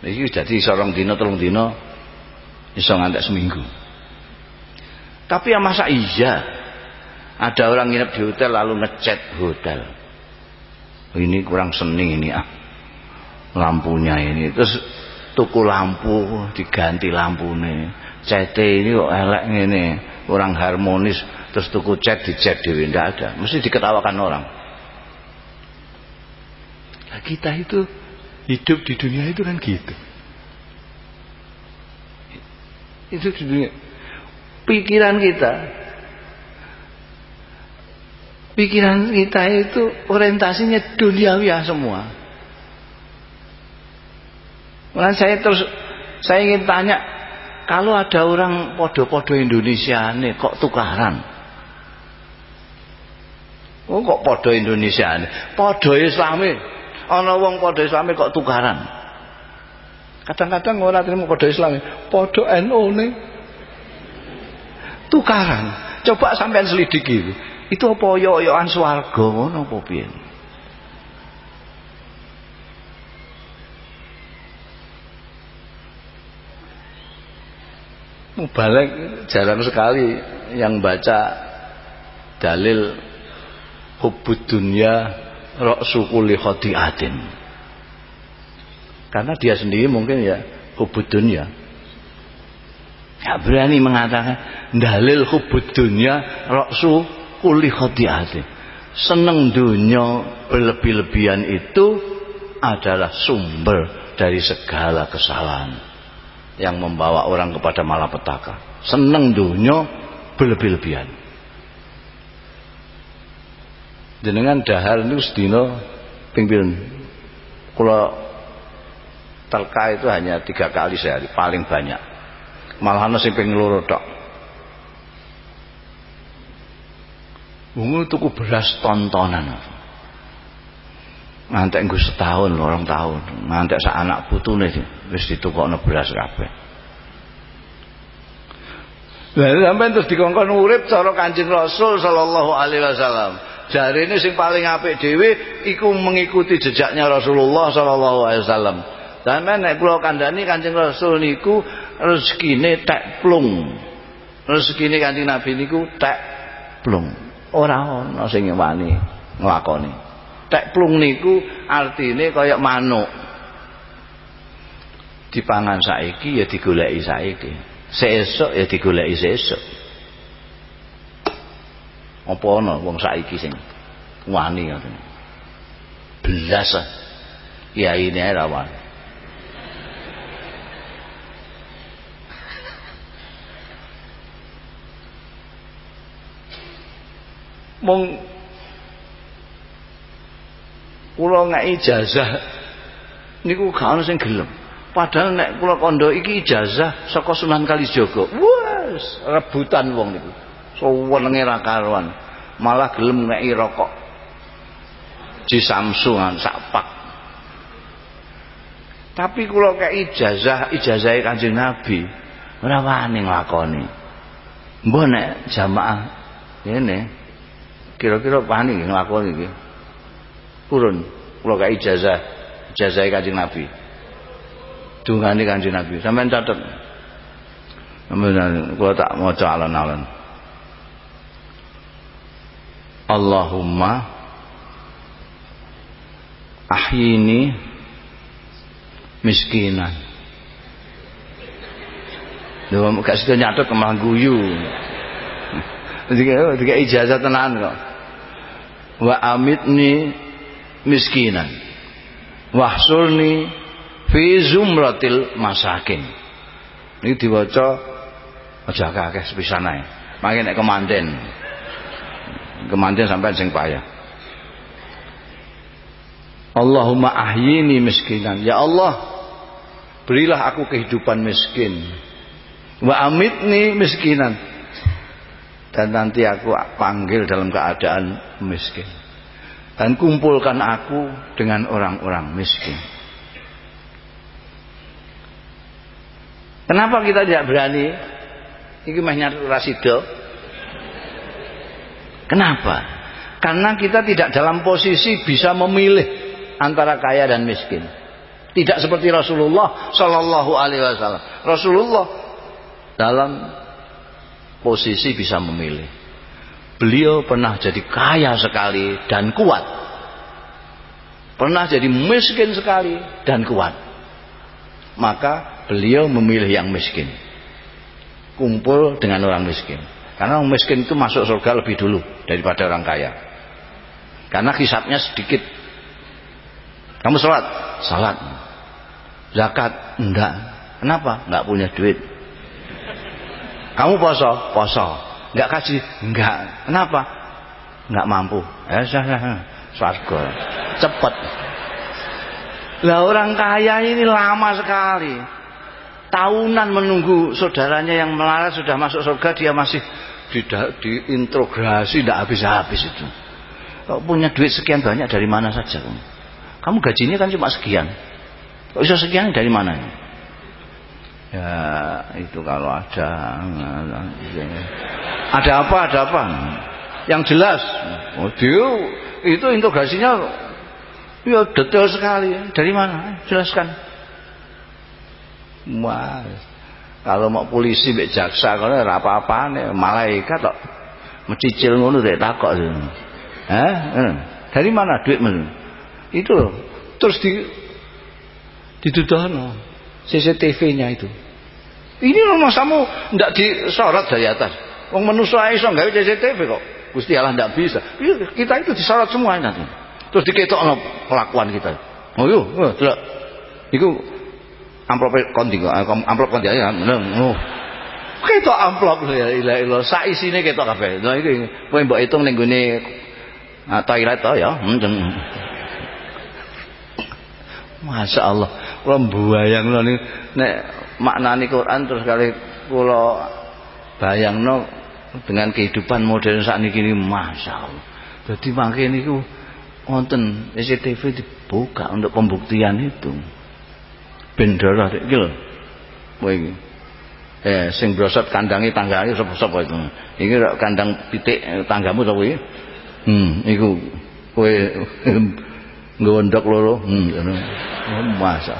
Iki jadi seorang dino telung dino iso ngantek seminggu. Tapi ya masa iya? Ada orang nginep di hotel lalu ngecat hotel. Ini kurang seni ini ah. Lampunya ini. Terus tuku lampu diganti lampu nih. CT ini kok elek ini kurang harmonis. Terus tuku cat dicat dewi tidak ada. Mesti diketawakan orang. Nah, kita itu hidup di dunia itu kan gitu. Itu di dunia pikiran kita. Pikiran kita itu orientasinya duniawi semua. Malah saya terus saya ingin tanya kalau ada orang podo-podo Indonesia nih kok tukaran? Oh kok podo Indonesia nih? Podo Islami. Ana wong podo Islami kok tukaran? Kadang-kadang orang terima podo Islami. Podo NU nih tukaran. Coba sampean selidiki. Itu apa yo-yoan swarga ngono apa piye? Balik jarang sekali yang baca dalil hubud dunya ra'su kulli khati'atin karena dia sendiri mungkin ya hubud dunya Gak berani mengatakan dalil hubud dunia raksu kuli khati'ati. Seneng dunia berlebih-lebihan itu adalah sumber dari segala kesalahan yang membawa orang kepada malapetaka. Seneng dunia berlebih-lebihan. Jenengan dahar itu sedino pingpin kalau itu hanya tiga kali sehari paling banyak malah ana sing ping loro tok Bungu tuku beras tontonan ngantek nggo setahun lho orang tahun ngantek sak anak putune wis ditukokno beras kabeh Lah sampean terus dikongkon urip cara Kanjeng Rasul sallallahu alaihi wasallam. Jarine sing paling apik dhewe iku mengikuti jejaknya Rasulullah sallallahu alaihi wasallam. Sampeyan nek kula kandhani Kanjeng Rasul niku rezekine tek plung. Rezekine Kanjeng Nabi niku tek plung. Ora ana sing wani nglakoni. Teplung niku artine kaya manuk. Dipangan saiki ya digoleki saiki. Seesuk ya digoleki seesuk apa ana wong saiki sing wani ngoten? Belas ya ini rawan mong kula ngek ijazah niku gak ono sing gelem. Padahal nek kula kondo iki ijazah saka Sunan Kalijaga. Wes rebutan wong niku. Suwenenge ra karuan. Malah gelem ngeki rokok. Di Samsungan sak pak. Tapi kula kek ijazah ijazah Kanjeng Nabi. Ora wani nglakoni. Mbah nek jamaah ngene kira-kira wani nglakoni iki? Purun kula kek ijazah ijazah Kanjeng Nabi. Dungane Kanjeng Nabi. Sampean catet. Sampean kula tak maca alon-alon. Allahumma ahyini miskinan. Lho gak sida nyatet malah guyu. Tiga ijazah tenan kok. Wa amitni miskinan. Wahsulni fi zumratil masakin. Ini diwaca aja akeh sepisan ae. Mangke nek kemanten. Kemanten sampai sing payah. Allahumma ahyini miskinan. Ya Allah, berilah aku kehidupan miskin. Wa amitni miskinan. Dan nanti aku panggil dalam keadaan miskin. Dan kumpulkan aku dengan orang-orang miskin. Kenapa kita tidak berani? Ini mahnya rasido. Kenapa? Karena kita tidak dalam posisi bisa memilih antara kaya dan miskin. Tidak seperti Rasulullah Shallallahu Alaihi Wasallam. Rasulullah dalam posisi bisa memilih. Beliau pernah jadi kaya sekali dan kuat. Pernah jadi miskin sekali dan kuat. Maka beliau memilih yang miskin. Kumpul dengan orang miskin. Karena orang miskin itu masuk surga lebih dulu daripada orang kaya. Karena hisapnya sedikit. Kamu sholat? Sholat. Zakat? Enggak. Kenapa? Enggak punya duit. Kamu poso? Poso. Enggak kaji? Enggak. Kenapa? Enggak mampu. Ya, Swarga. Cepat. Lah orang kaya ini lama sekali. Tahunan menunggu saudaranya yang melarat sudah masuk surga dia masih di, diintrogasi tidak habis-habis itu. Kau punya duit sekian banyak dari mana saja? Kamu gajinya kan cuma sekian. Kok bisa sekian dari mana? Ya itu kalau ada ada apa ada apa? Yang jelas. Oh, dia itu integrasinya ya detail sekali. Dari mana? Jelaskan. Wah, kalau mau polisi mbek jaksa kalau ora apa-apane malaikat kok mencicil ngono dek takok. Hah? Dari mana duitmu? Itu. Terus di CCTV-nya itu. Ini rumah kamu ndak disorot dari atas. Wong manusia iso gawe CCTV kok. Gusti Allah ndak bisa. Iya, kita itu disorot semua nanti. Terus diketokno kelakuan kita. Oh yo, oh, delok. Iku amplop kondi kok, amplop kondi aja. Oh. Ketok amplop ya ilah ilah. Sak isine ketok kabeh. Nah iki kowe mbok hitung ning gone uh, toilet to ya. Hmm, Masya Allah Kula mbayangno nek maknani Quran terus kali kula bayangno dengan kehidupan modern saat ini Masya Allah jadi makin niku wonten CCTV dibuka untuk pembuktian itu. Bendera iki lho. Kowe iki. Eh sing brosot kandangi tanggane sapa-sapa itu. Iki kandang pitik tanggamu sapa iki? Hmm iku. Kowe ngondok loro hmm oh, masa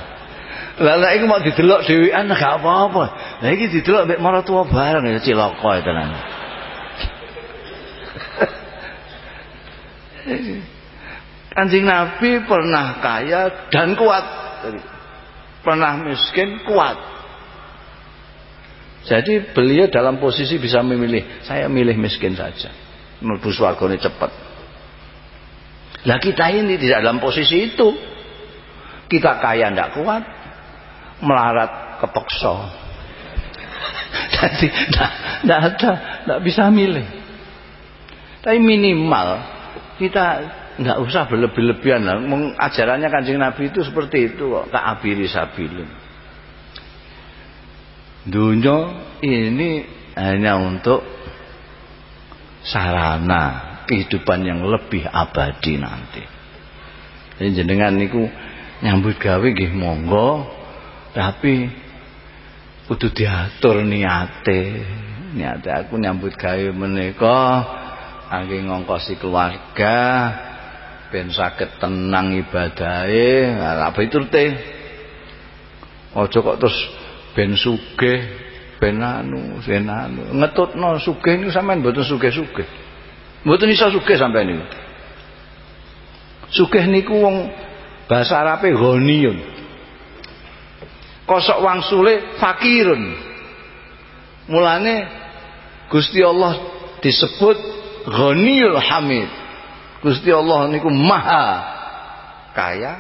lah iku mau didelok dhewean gak apa-apa lah iki didelok mek maratuwa bareng ya cilaka tenan Kanjeng Nabi pernah kaya dan kuat. Pernah miskin, kuat. Jadi beliau dalam posisi bisa memilih. Saya milih miskin saja. Mlebu swargane cepat. Lah kita ini tidak dalam posisi itu. Kita kaya tidak kuat, melarat kepeksa. Jadi tidak ada, tidak bisa milih. Tapi minimal kita nggak usah berlebih-lebihan. Ajarannya kanjeng Nabi itu seperti itu kok. abiri sabilin. Dunia ini hanya untuk sarana kehidupan yang lebih abadi nanti. Jadi jenengan niku nyambut gawe nggih monggo tapi kudu diatur niate. Niate aku nyambut gawe menika angge ngongkosi keluarga ben saged tenang ibadahe lah teh aja kok terus ben sugih ben anu ben anu ngetutno sugih niku sampean mboten sugih-sugih mboten iso sugih sampean niku. Sugih niku wong bahasa Arabe ghaniyun. Kosok wangsule fakirun. Mulane Gusti Allah disebut ghaniyul hamid. Gusti Allah niku maha kaya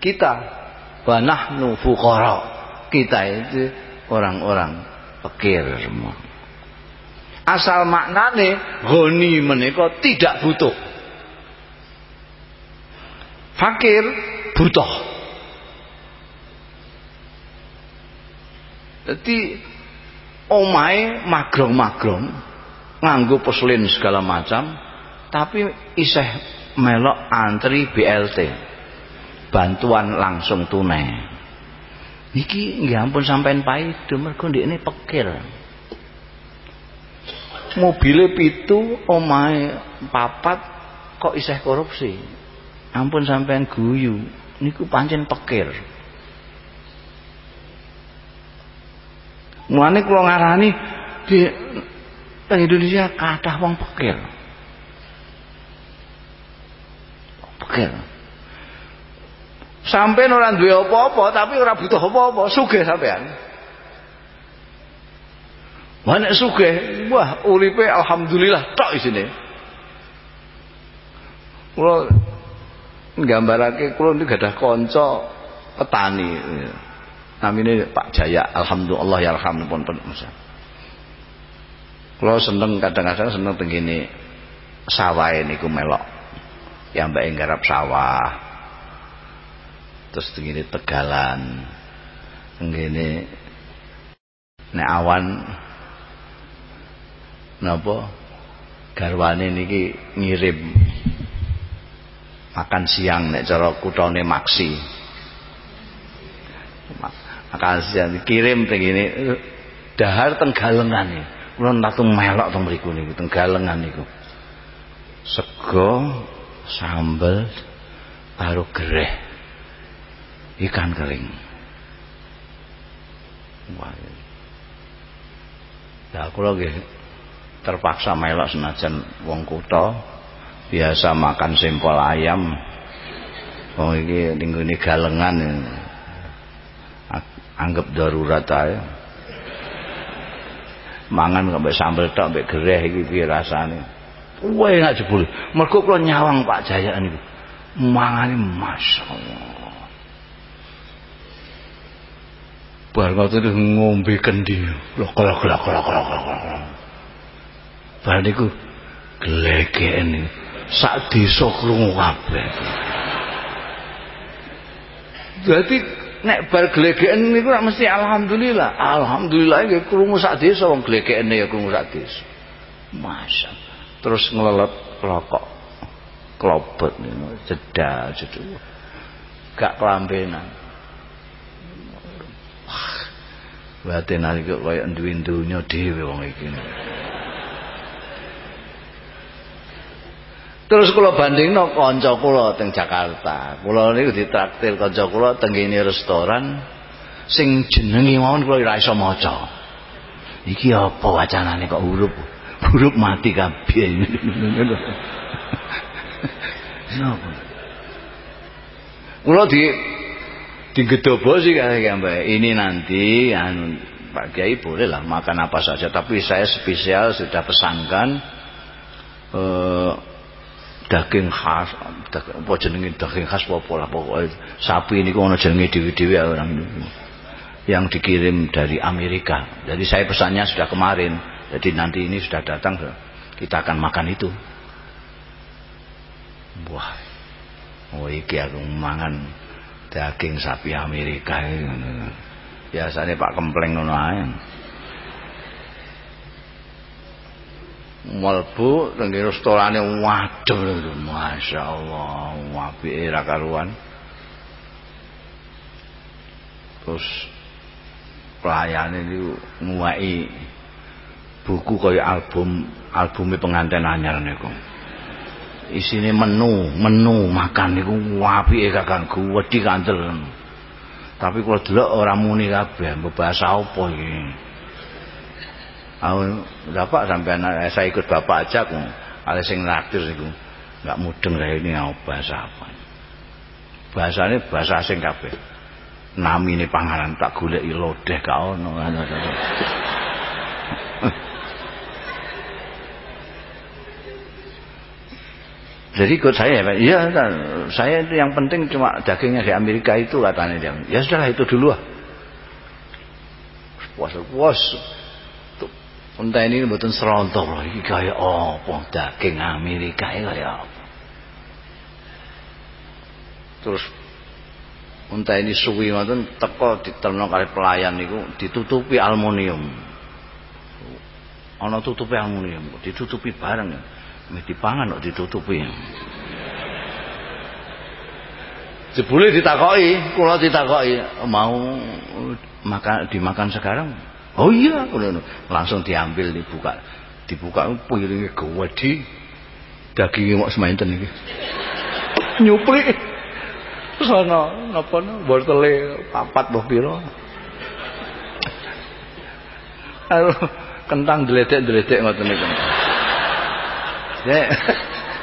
kita. Wa nahnu fuqara. Kita itu orang-orang fakir semua asal maknane goni menika tidak butuh. Fakir butuh. Jadi omai magrong-magrong nganggo peselin segala macam tapi iseh melok antri BLT bantuan langsung tunai. Iki nggih ampun sampean paido mergo ini pekir mobile pitu omahe papat kok iseh korupsi ampun sampean guyu niku pancen pekir mulane kula ngarani di Indonesia kathah wong pekir Pegel. Sampai orang duwe apa-apa tapi ora butuh apa-apa, sugih sampean. Mana sugih, wah uripe alhamdulillah tok isine. Kula nggambarake kula niku gadah kanca petani. Namine Pak Jaya, alhamdulillah ya alhamdulillah pun Kula seneng kadang-kadang seneng tengene sawah niku melok. Yang mbak garap sawah. Terus begini tegalan. Begini nek awan napa? Garwane niki ngirim makan siang nek cara kutone maksi. Makan siang kirim begini dahar tenggalengan nih kula natung melok teng mriku niku tenggalengan niku. Sego sambel karo gereh. Ikan kering. Wah ya kula nggih terpaksa melok senajan wong kutha biasa makan sempol ayam wong iki ning galengan anggap darurat ae mangan kok sambel tok mbek gereh iki piye rasane Wah enak jebul. Mergo kula nyawang Pak Jaya niku. Mangane masyaallah. Bar ngoten ngombe kendi. Lho kala kala kala kala kala. Bar niku glegeken niku. Sak desa krungu kabeh. Dadi nek bar glegeken niku rak mesti alhamdulillah. Alhamdulillah nggih krungu sak desa wong glegekene ya krungu sak desa. Masyaallah terus ngelelet rokok klobot jeda jeda gak kelambenan batin nalika kaya duwe donya dhewe wong iki Terus kula bandingno kanca kula teng Jakarta. Kula niku ditraktir kanca kula teng restoran sing jenenge mawon kula ora iso. Iki apa wacanane kok huruf huruf mati kabeh Napa? Kula di digedobo sih kayak Mbak. Ini nanti anu Pak Kiai boleh lah makan apa saja tapi saya spesial sudah pesankan eh, daging khas apa jenenge daging khas apa lah sapi ini kok jenenge dewi-dewi orang yang dikirim dari Amerika. Jadi saya pesannya sudah kemarin. Jadi nanti ini sudah datang kita akan makan itu. Wah. Oh iki aku mangan daging sapi Amerika. Biasanya Pak Kempleng ngono ae melbu tengge restorane waduh Masya Allah apike ra karuan. Terus pelayane niku nguwaki buku kaya album albumnya pengantin anyar niku. Isine menu menu makan niku apike kakangku wedi kandel tapi kalau delok ora muni kabeh bahasa apa iki Aku bapak sampai anak saya ikut bapak aja aku. Ada sing naktir niku. Enggak mudeng lah ini apa bahasa apa. Bahasane bahasa asing kabeh. Ini panganan tak goleki lodeh gak ono. Jadi ikut saya. Iya, saya itu yang penting cuma dagingnya di Amerika itu katanya dia. Ya sudahlah itu dulu ah. Puas puas Unta ini mboten serontok lho iki kaya apa daging Amerika iki kaya apa. Terus unta ini suwi ngoten teko diterno kali pelayan niku ditutupi aluminium. Ana tutupi aluminium, ditutupi bareng. Meh dipangan kok ditutupi. Jebule ditakoki, kula ditakoki, mau makan dimakan sekarang Oh iya, langsung diambil dibuka. Dibuka piringnya gede. Dagingnya mau semanten iki. Nyuplik. Terus ana napa wortele papat mbah pira. Kentang dledek-dledek ngoten niku.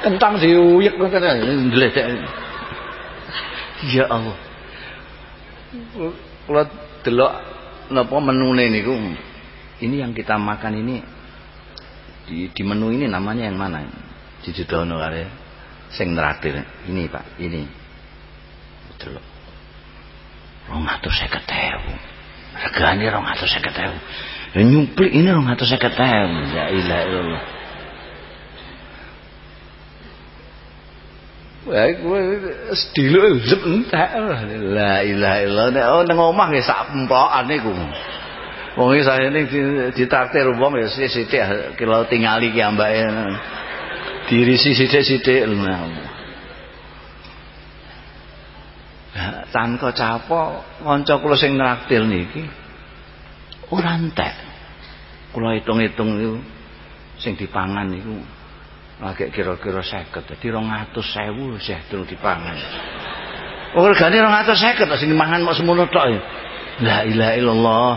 Kentang diuyek ngoten dledek. Ya Allah. Kula delok napa menune niku? Ini yang kita makan ini di, di menu ini namanya yang mana? Dijudono kare sing traktir ini Pak ini. Seket ewu. Regane rong atus seket ewu. Nyuplik ini rong atus seket ewu. Ya ilah ilah Kowe sedilo zep entek. La ilaha illallah. Oh nang omah nggih sak emplokan niku. Wong iki sayene ditraktir wong ya sithik kilo tingali ki ambake. Dirisi sithik-sithik. Tanpa capo kanca kula sing nraktir niki ora entek. Kula hitung-hitung niku sing dipangan niku lagi kira-kira seket. Jadi rong atus sewu sih dulu dipangan. Oh regane rong atus seket sing mangan mau semono tok ya. La ilaha illallah.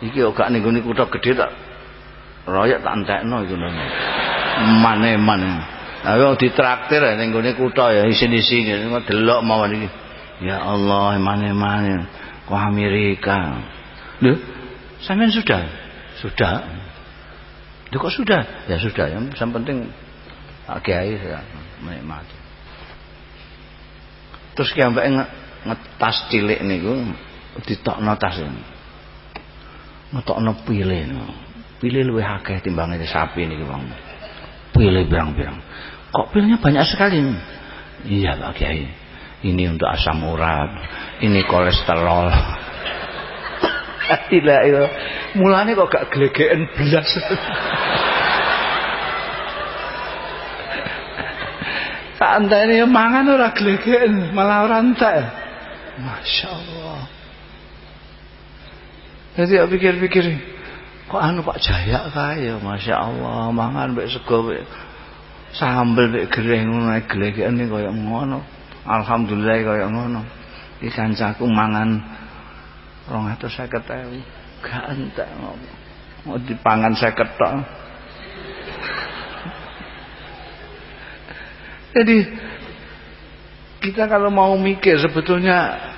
Iki kok gak ning gone kutha gedhe tak royok tak entekno iku nang mane-mane ayo ditraktir ning gone kutha ya isin-isin delok mawon iki. Ya Allah mane-mane kok Amerika? Lho sampean sudah? Sudah. Lho kok sudah? Ya sudah, yang penting Kiai saya menikmati. Terus ki ambek ngetas cilik niku ditokno tas. Ngetokno pilih. Pilih luwih akeh timbangane sapi niki Bang. Pilih birang-birang. Kok pilihnya banyak sekali? Iya Pak Kiai. Ini untuk asam urat, ini kolesterol. Tidak, itu. Mulanya kok gak gelegeen belas. tak enteni mangan ora glegeken malah ora entek. Masya Allah jadi aku pikir-pikir kok anu Pak Jaya kaya Masya Allah mangan mbek sego mbek sambel mbek gereh ngono glegeken kaya ngono. Alhamdulillah kaya ngono. Iki kancaku mangan 250.000 gak entek mau dipangan 50 tok Jadi kita kalau mau mikir sebetulnya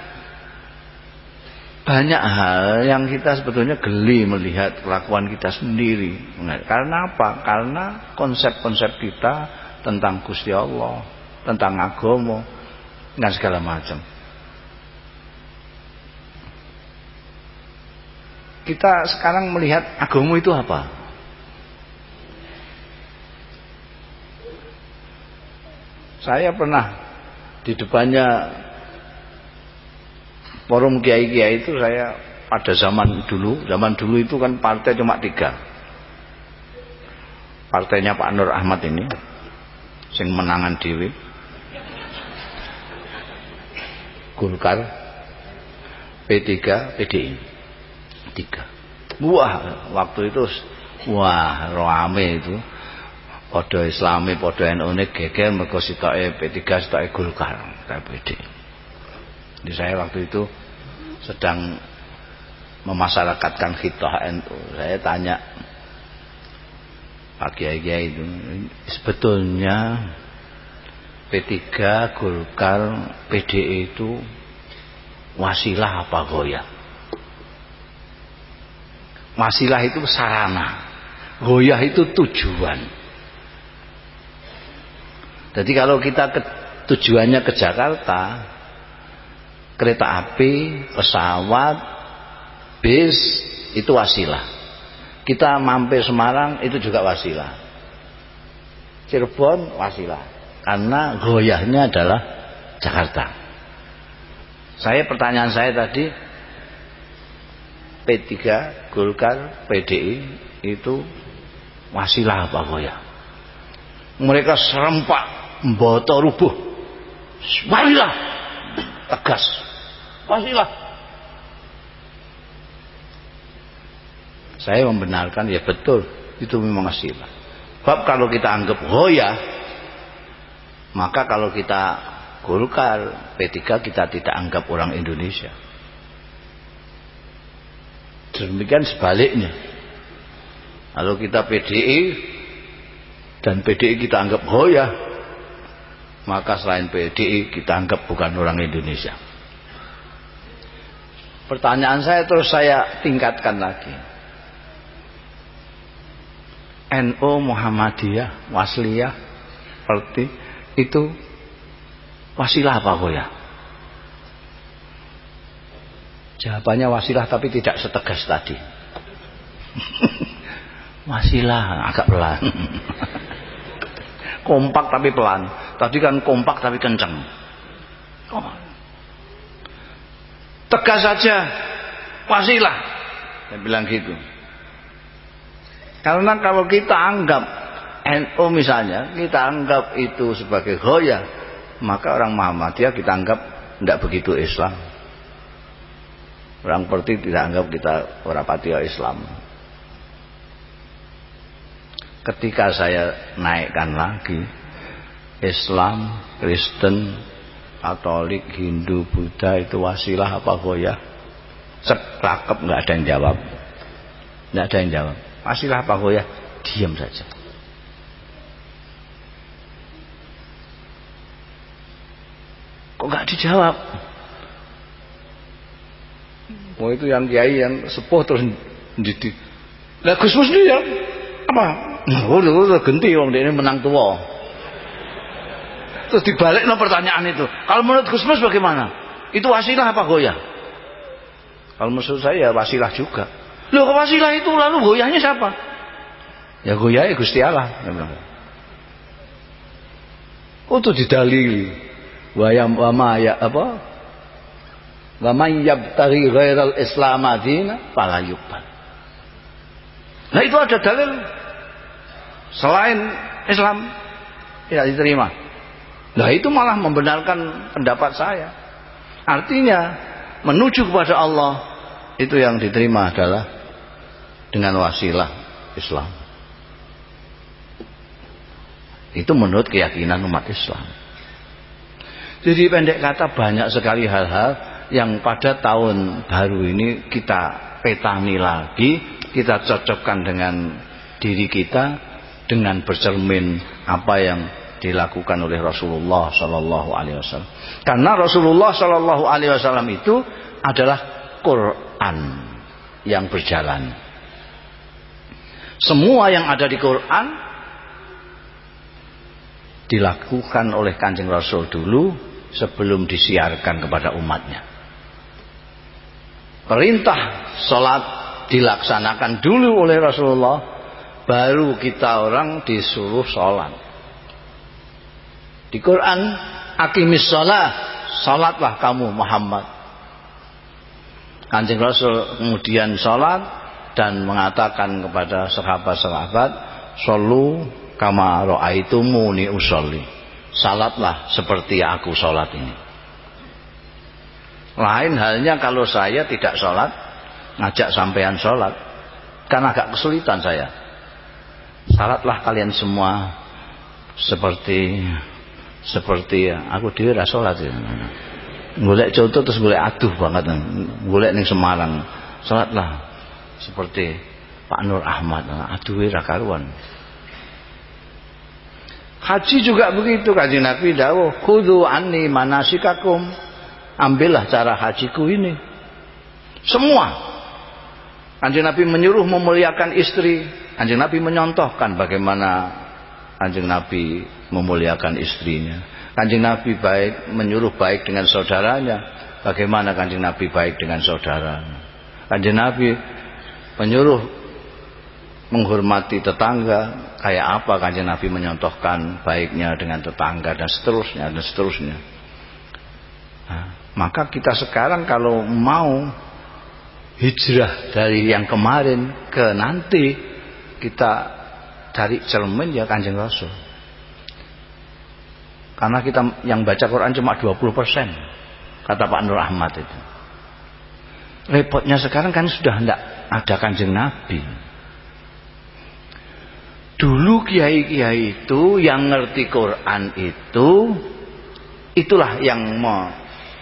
banyak hal yang kita sebetulnya geli melihat kelakuan kita sendiri. Karena apa? Karena konsep-konsep kita tentang Gusti Allah, tentang agama, dan segala macam. Kita sekarang melihat agama itu apa? Saya pernah di depannya forum kiai-kiai itu saya pada zaman dulu, zaman dulu itu kan partai cuma tiga. Partainya Pak Nur Ahmad ini, sing menangan Dewi, Golkar, P3, PDI. Tiga. Wah, waktu itu wah rame itu. Podo Islami, podo NU ini geger mergo sitoke P3, sitoke Golkar, PDI. Jadi saya waktu itu sedang memasyarakatkan khitah NU. Saya tanya Pak Kiai-Kiai itu sebetulnya P3, Golkar, PDI itu wasilah apa goyah? Wasilah itu sarana, goyah itu tujuan. Jadi kalau kita ke, tujuannya ke Jakarta, kereta api, pesawat, bis itu wasilah. Kita mampir Semarang itu juga wasilah. Cirebon wasilah. Karena goyahnya adalah Jakarta. Saya pertanyaan saya tadi P3, Golkar, PDI itu wasilah apa goyah? Mereka serempak, mboto rubuh. Wasilah tegas Wasilah. Saya membenarkan ya betul itu memang wasilah. Sebab kalau kita anggap goya, maka kalau kita Golkar, P3 kita tidak anggap orang Indonesia. Demikian sebaliknya. Kalau kita PDI dan PDI kita anggap goya, maka selain PDI kita anggap bukan orang Indonesia. Pertanyaan saya terus saya tingkatkan lagi. NU Muhammadiyah, Wasliyah, seperti itu wasilah apa ya? Jawabannya wasilah tapi tidak setegas tadi. wasilah agak pelan. kompak tapi pelan. Tadi kan kompak tapi kencang. Oh, tegas saja. Wasilah saya bilang gitu. Karena kalau kita anggap NU misalnya kita anggap itu sebagai goya maka orang Muhammadiyah kita anggap tidak begitu Islam. Orang perti tidak anggap kita orang patia Islam ketika saya naikkan lagi Islam, Kristen, Katolik, Hindu, Buddha itu wasilah apa goyah? Cekakep nggak ada yang jawab. Nggak ada yang jawab. Wasilah apa goyah? Diam saja. Kok nggak dijawab? Oh itu yang kiai yang sepuh terus didik. Lah Gus Mus ya apa? Udah ganti wong ini menang tua. Terus dibalik no pertanyaan itu. Kalau menurut Gusmus bagaimana? Itu wasilah apa goyah? Kalau menurut saya ya wasilah juga. Loh wasilah itu lalu goyahnya siapa? Ya goyahnya Gusti Allah. Oh itu didalili. Wayam wama ya apa? Wama yabtari ghairal islam fala yuqbal. Nah itu ada dalil selain Islam tidak diterima. Nah itu malah membenarkan pendapat saya. Artinya menuju kepada Allah itu yang diterima adalah dengan wasilah Islam. Itu menurut keyakinan umat Islam. Jadi pendek kata banyak sekali hal-hal yang pada tahun baru ini kita petani lagi, kita cocokkan dengan diri kita dengan bercermin apa yang dilakukan oleh Rasulullah Shallallahu Alaihi Wasallam. Karena Rasulullah Shallallahu Alaihi Wasallam itu adalah Quran yang berjalan. Semua yang ada di Quran dilakukan oleh kanjeng Rasul dulu sebelum disiarkan kepada umatnya. Perintah sholat dilaksanakan dulu oleh Rasulullah, baru kita orang disuruh sholat. Di Quran, akimis sholat, sholatlah kamu Muhammad. Kanjeng Rasul kemudian sholat dan mengatakan kepada sahabat-sahabat, Solu kama ro'aitumuni usolli. Salatlah seperti aku sholat ini. Lain halnya kalau saya tidak sholat, ngajak sampean sholat, kan agak kesulitan saya. Salatlah kalian semua seperti seperti aku dewi sholat ya. Golek contoh terus golek aduh banget, golek ning Semarang, sholatlah seperti Pak Nur Ahmad, aduh ra karuan. Haji juga begitu kaji Nabi dawuh, "Khudhu anni manasikakum." ambillah cara hajiku ini semua Anjing Nabi menyuruh memuliakan istri Anjing Nabi menyontohkan bagaimana Anjing Nabi memuliakan istrinya. Kanjeng Nabi baik menyuruh baik dengan saudaranya. Bagaimana kanjeng Nabi baik dengan saudara kanjeng Nabi menyuruh menghormati tetangga. Kayak apa kanjeng Nabi menyontohkan baiknya dengan tetangga dan seterusnya dan seterusnya. Nah, maka kita sekarang kalau mau hijrah dari yang kemarin ke nanti kita cari cermin ya kanjeng Rasul. Karena kita yang baca Quran cuma 20% kata Pak Nur Ahmad itu. Repotnya sekarang kan sudah tidak ada kanjeng Nabi. Dulu kiai-kiai itu yang ngerti Quran itu itulah yang mau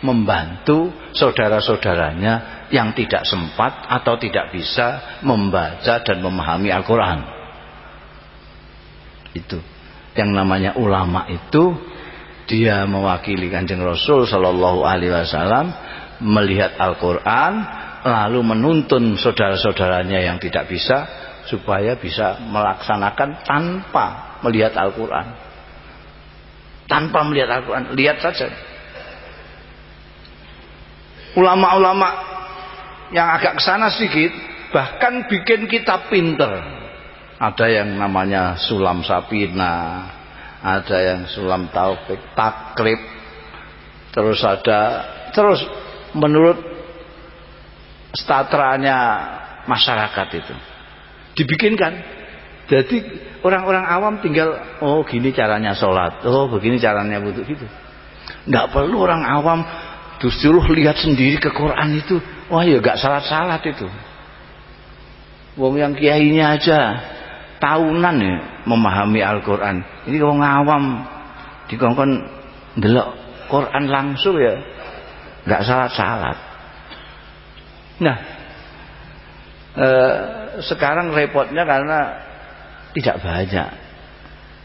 membantu saudara-saudaranya yang tidak sempat atau tidak bisa membaca dan memahami Al-Quran. Itu. Yang namanya ulama itu dia mewakili kanjeng Rasul Shallallahu Alaihi Wasallam melihat Al-Quran lalu menuntun saudara-saudaranya yang tidak bisa supaya bisa melaksanakan tanpa melihat Al-Quran. Tanpa melihat Al-Quran lihat saja. Ulama-ulama yang agak ke sana sedikit bahkan bikin kita pinter. Ada yang namanya sulam sapina ada yang sulam taufik takrib terus ada terus menurut statranya masyarakat itu. Dibikinkan jadi orang-orang awam tinggal oh gini caranya sholat oh begini caranya butuh gitu. Nggak perlu orang awam disuruh lihat sendiri ke Quran itu wah ya gak salat-salat itu. Wong yang kiainya aja tahunan ya memahami Al-Quran. Ini wong awam dikongkon delok Quran langsung ya gak salat-salat. Nah eh, sekarang repotnya karena tidak banyak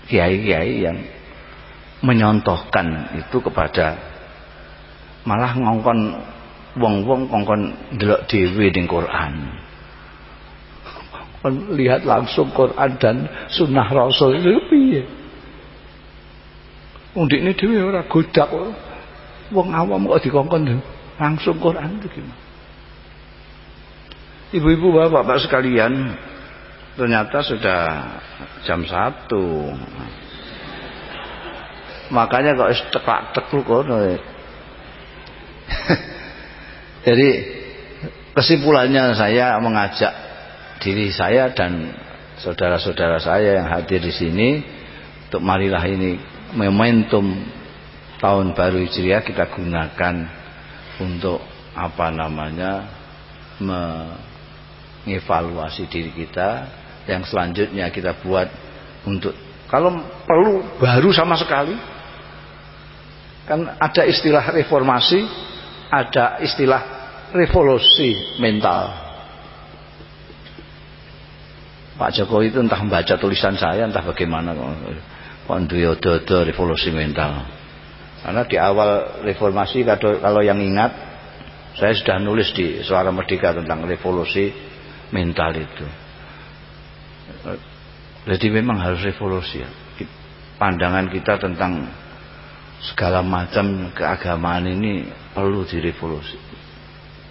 kiai-kiai yang menyontohkan itu kepada malah ngongkon wong-wong ngongkon delok dhewe ning Quran. Lihat langsung Quran dan sunnah Rasul itu piye? Wong ini dhewe ora godak wong awam kok dikongkon langsung Quran itu gimana? Ibu-ibu bapak-bapak sekalian ternyata sudah jam satu. Makanya kok teklak tekluk kono Jadi kesimpulannya saya mengajak diri saya dan saudara-saudara saya yang hadir di sini untuk marilah ini momentum tahun baru Hijriah kita gunakan untuk apa namanya mengevaluasi diri kita. Yang selanjutnya kita buat untuk kalau perlu baru sama sekali kan ada istilah reformasi ada istilah revolusi mental. Pak Jokowi itu entah membaca tulisan saya entah bagaimana kok revolusi mental karena di awal reformasi kalau yang ingat saya sudah nulis di Suara Merdeka tentang revolusi mental itu jadi memang harus revolusi ya. pandangan kita tentang segala macam keagamaan ini perlu direvolusi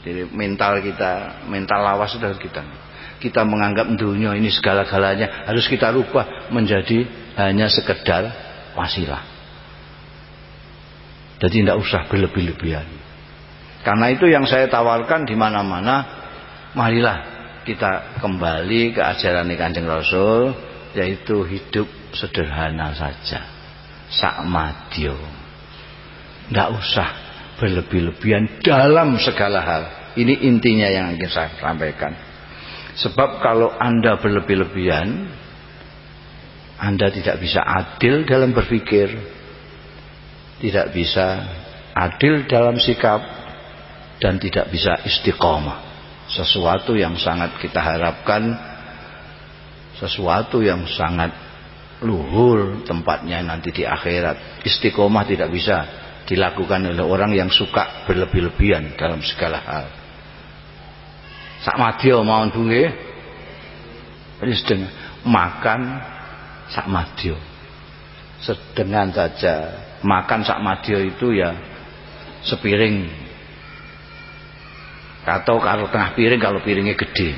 jadi mental kita mental lawas itu kita kita menganggap dunia ini segala-galanya harus kita rubah menjadi hanya sekedar wasilah. Jadi tidak usah berlebih-lebihan. Karena itu yang saya tawarkan di mana-mana, marilah kita kembali ke ajaran Kanjeng Rasul, yaitu hidup sederhana saja. Sakmadyo. Tidak usah berlebih-lebihan dalam segala hal. Ini intinya yang ingin saya sampaikan. Sebab kalau Anda berlebih-lebihan, Anda tidak bisa adil dalam berpikir, tidak bisa adil dalam sikap, dan tidak bisa istiqomah. Sesuatu yang sangat kita harapkan, sesuatu yang sangat luhur tempatnya nanti di akhirat. Istiqomah tidak bisa dilakukan oleh orang yang suka berlebih-lebihan dalam segala hal. Sak madya mawon Bu nggih sedeng makan sak madya sedengan saja. Makan sak madya itu ya sepiring. Atau kalau tengah piring kalau piringnya gede.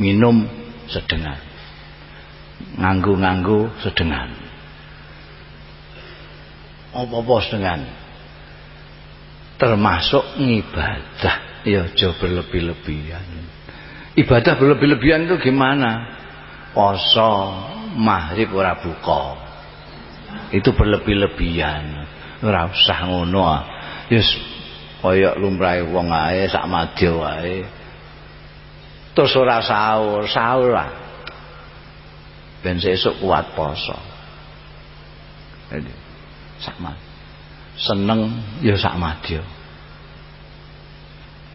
Minum sedengan. Nganggu-nganggu sedengan. Apa-apa sedengan? Termasuk ngibadah. Ya aja berlebih-lebihan. Ibadah berlebih-lebihan itu gimana? Poso maghrib ora buka. Itu berlebih-lebihan. Ora usah ngono ah. Yes kaya lumrahe wong ae sak madya wae terus ora sahur sahur lah. Ben sesuk kuat poso. Jadi sak madya seneng ya sak madya.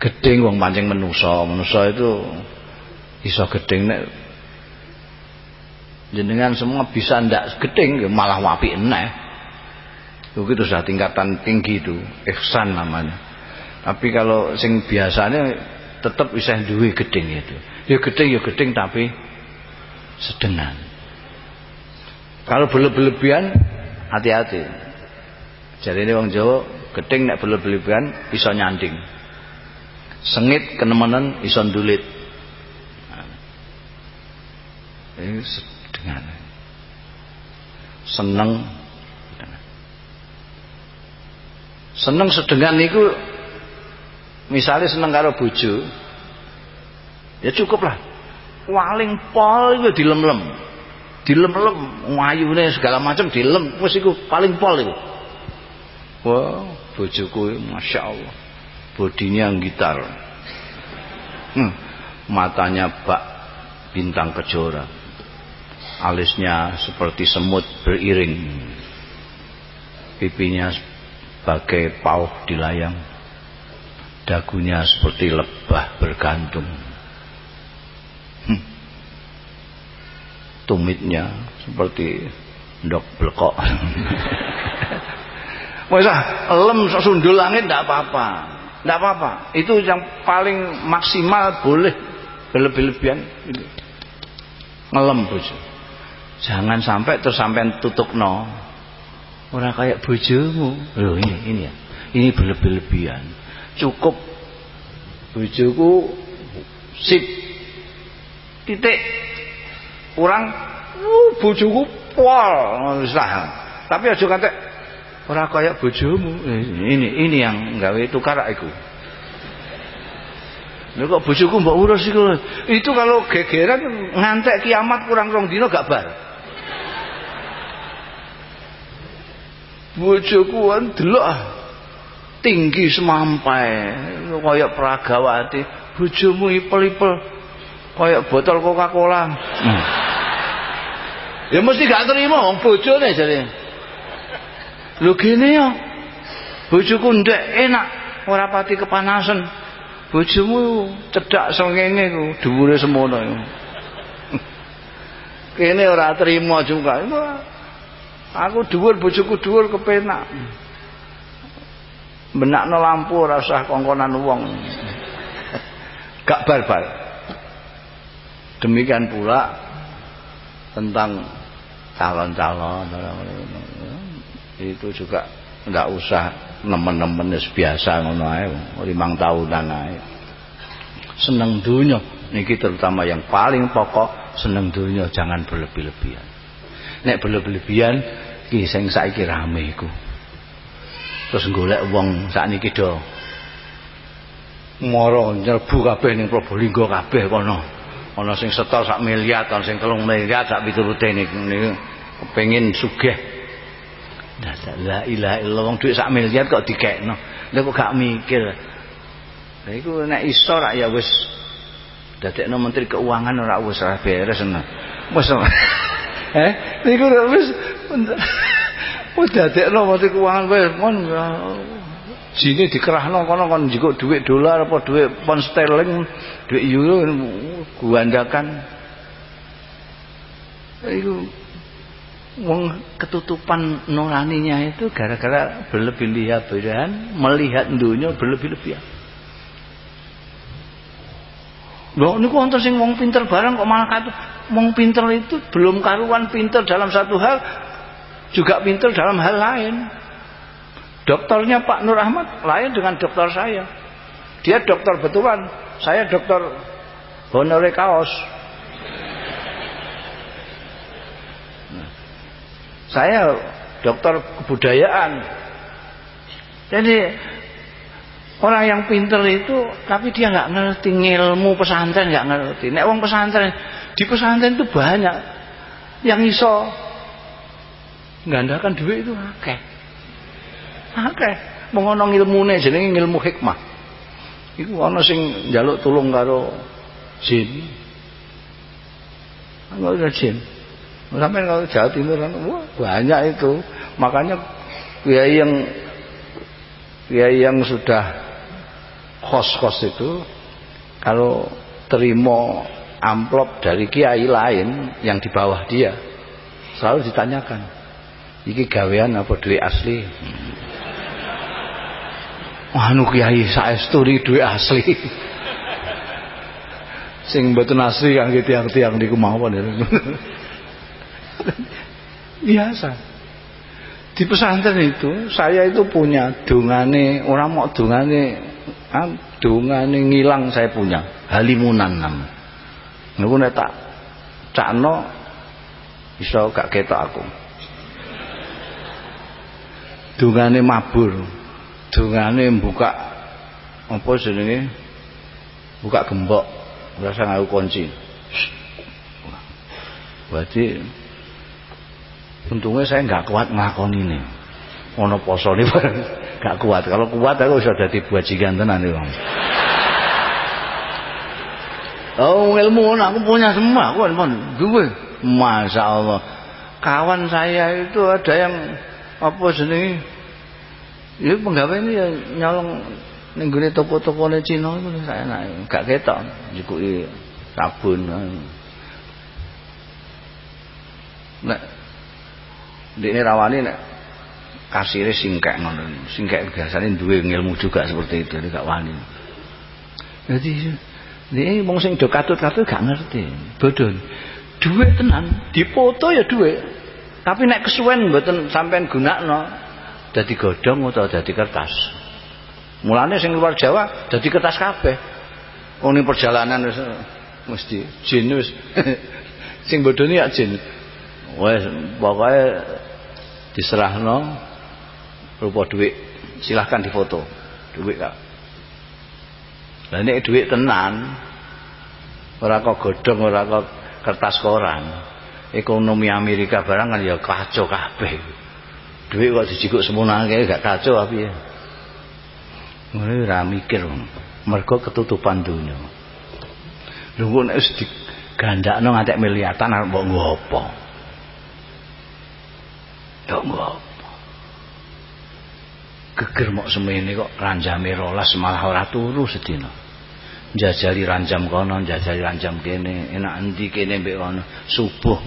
Gedeng wong pancing menusa menusa itu iso gedeng nek jenengan semua bisa ndak gedeng ya malah wapi eneh. Itu sudah tingkatan tinggi itu ihsan namanya. Tapi kalau sing biasanya tetap bisa duwe gedeng itu ya gedeng ya gedeng tapi sedengan kalau berlebihan hati-hati jadi ini orang Jawa gedeng nek berlebihan iso nyanding. Sengit kenemenan iso ndulit. Nah. Ini sedengan. Seneng seneng sedengan niku misalnya seneng karo bojo ya cukup lah waling pol itu dilem-lem dilem-lem ngayune segala macam dilem wis iku paling pol itu Wah, bojoku Masya Allah. Bodinya gitar. Hmm, matanya bak bintang kejora. Alisnya seperti semut beriring. Pipinya sebagai pauh di layang. Dagunya seperti lebah bergantung. Hmm. Tumitnya seperti dok blekok. Wes lem sundul langit tidak apa-apa. Tidak apa-apa. Itu yang paling maksimal boleh berlebih-lebihan. Ngelem bojo. Jangan sampai terus sampai tutup no. Orang kayak bojomu. Loh ini ini ya. Ini berlebih-lebihan. Cukup bojoku sip titik kurang uh, bojoku pol tapi aja kata Ora kaya bojomu. Eh, ini ini yang gawe tukar aku. Lha kok bojoku mbok urus iku. Itu kalau gegeran ngantek kiamat kurang rong dino gak bar. Bojoku delok ah. Tinggi semampai kaya pragawati. Bojomu ipel-ipel kaya botol Coca-Cola. Hmm. Ya mesti gak terima wong bojone jare. Lho gene ya. Bojoku ndek enak, ora pati kepanasan. Bojomu cedak sengenge ku, dhuwure semono kene ora terima juga aku dhuwur bojoku dhuwur kepenak benakno lampu ora usah kongkonan wong. Gak barbar. Demikian pula tentang calon-calon itu juga nggak usah nemen-nemen biasa ngono ae limang tahunan seneng dunia niki terutama yang paling pokok seneng dunia jangan berlebih-lebihan. Nek berlebih-lebihan ki sing saiki rame iku terus golek wong sakniki do moro nyerbu kabeh ning Probolinggo kabeh kono. Ana sing setor sak miliar ana sing telung miliar sak piturute niku kepengin sugih. La ilaha illallah wong dhuwit sak miliar kok dikekno. Lha kok gak mikir? Lha iku nek iso rak ya wis dadekno menteri keuangan ora wis ora beres ngono. Wis. Eh, niku wis wis dadekno menteri keuangan wis mon jine dikerahno kono kon njikuk dhuwit dolar apa dhuwit pound sterling, dhuwit euro guandakan. Iku wong ketutupan nuraninya itu gara-gara berlebih-lebihan melihat dunia berlebih-lebihan. Loh niku wonten sing wong pinter barang kok malah kata wong pinter itu belum karuan pinter dalam satu hal juga pinter dalam hal lain. Dokternya Pak Nur Ahmad lain dengan dokter saya. Dia dokter betulan, saya dokter honore kaos. Saya dokter kebudayaan. Jadi Orang yang pinter itu tapi dia nggak ngerti ilmu pesantren nggak ngerti. Nek wong pesantren di pesantren itu banyak yang iso ngandalkan duit itu akeh. Akeh. Mengono ilmune jenenge ilmu hikmah. Iku ana sing njaluk tulung karo jin. Ada jin. Sampai kalau Jawa Timur wah banyak itu. Makanya kiai yang kiai yang sudah kos-kos itu kalau terima amplop dari kiai lain yang di bawah dia selalu ditanyakan iki gawean apa duit asli? Hmm. anu kiai saestu duit asli. Sing mboten asli kangge tiang-tiang niku mawon. Biasa. Di pesantren itu saya itu punya dungane orang mau dungane dongane ngilang saya punya. Halimunan nama niku nek tak cakno iso gak ketok aku dongane mabur. Dongane buka apa jenenge? Buka gembok. Rasa ngaku kunci. Berarti untungnya saya nggak kuat ngakon ini. Ono poso nih gak kuat. Kalau kuat aku sudah jadi buajikan tenan itu oh ilmu aku punya semua. Aku pun dua masya Allah. Kawan saya itu ada yang apa sini ya penggawe ini ya nyolong nenggune toko-toko ne Cina itu saya naik gak ketok. Jikuki sabun nek ini rawani nek kasire singkek ngono. Singkek biasane duwe ilmu juga seperti itu gak wani. Jadi ini wong sing do katut-katut gak ngerti. Bodoh duwe tenan dipoto ya duwe tapi nek kesuwen mboten sampean gunakno dadi godhong utawa dadi kertas. Mulane sing luar Jawa dadi kertas kabeh. Wong perjalanan wis mesti jin wis. Sing bodoni ya jin. Wis pokoke diserahno rupa duit silahkan difoto. Duit kak. Lah ini duit tenan ora kok godhong ora kok kertas koran ekonomi Amerika barang kan ya kacau kabeh. Duit kok dijikuk semono gak kacau tapi ya? Ngono ora mikir mergo ketutupan dunia. Lho kok nek wis digandakno ngantek miliatan arep mbok nggo apa? Dok nggo geger mok semene kok ranjame rolas malah ora turu sedina jajali rancam kono jajali rancam kene enak endi kene mbek kono. Subuh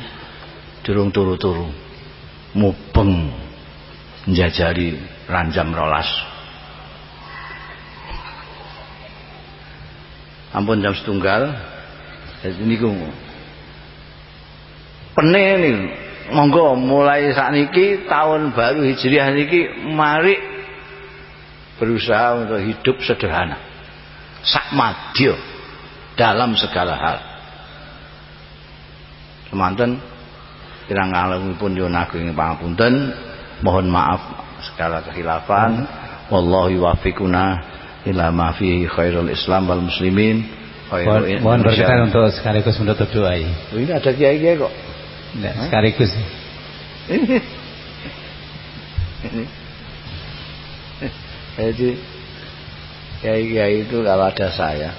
durung turu-turu mubeng jajali rancam rolas. Ampun jam setunggal jadi niku pene nih monggo mulai saat niki tahun baru hijriah niki mari berusaha untuk hidup sederhana sakmadya dalam segala hal. Semanten kirang ngalemipun nyuwun agung pangapunten, mohon maaf segala kehilafan. Wallahu yuwaffiquna ila ma fihi khairul Islam wal muslimin. Mohon berkenan untuk sekaligus menutup doa ini. Oh, ini ada kiai-kiai kok. Enggak, sekaligus. Ini. Ini. Jadi kiai-kiai itu kalau ada saya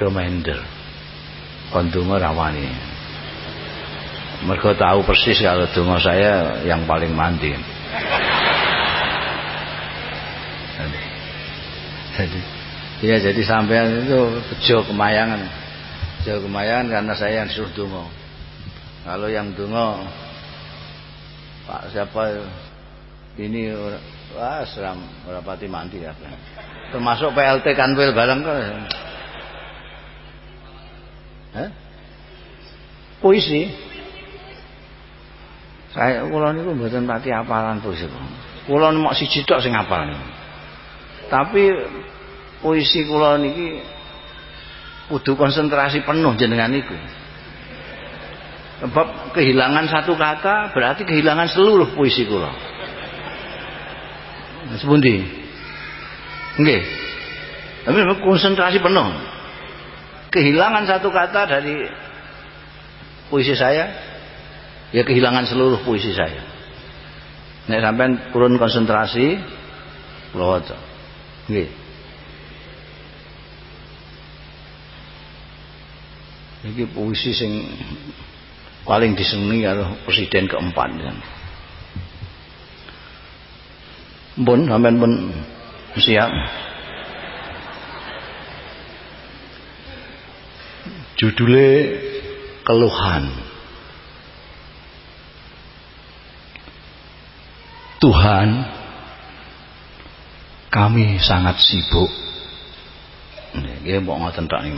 domender kondungo rawani mereka tahu persis kalau dungo saya yang paling mandi. Jadi ya jadi sampean itu bejo kemayangan. Bejo kemayangan karena saya yang suruh dungo kalau yang dungo Pak siapa? Ini wah seram berapati mandi ya termasuk PLT kanwil barang kok. Hah? puisi. Saya kula niku mboten pati apalan puisi. Kula mok siji tok sing apal tapi puisi kula niki kudu konsentrasi penuh jenengan niku. Sebab kehilangan satu kata berarti kehilangan seluruh puisi kula sepundi Nggih. Tapi konsentrasi penuh. Kehilangan satu kata dari puisi saya, ya kehilangan seluruh puisi saya. Nek sampean turun konsentrasi, kula waca. Nggih. Iki puisi sing paling disenengi karo presiden keempat. Mbon sampean pun siap. Judulnya keluhan. Tuhan kami sangat sibuk. Ini mau ngoten nih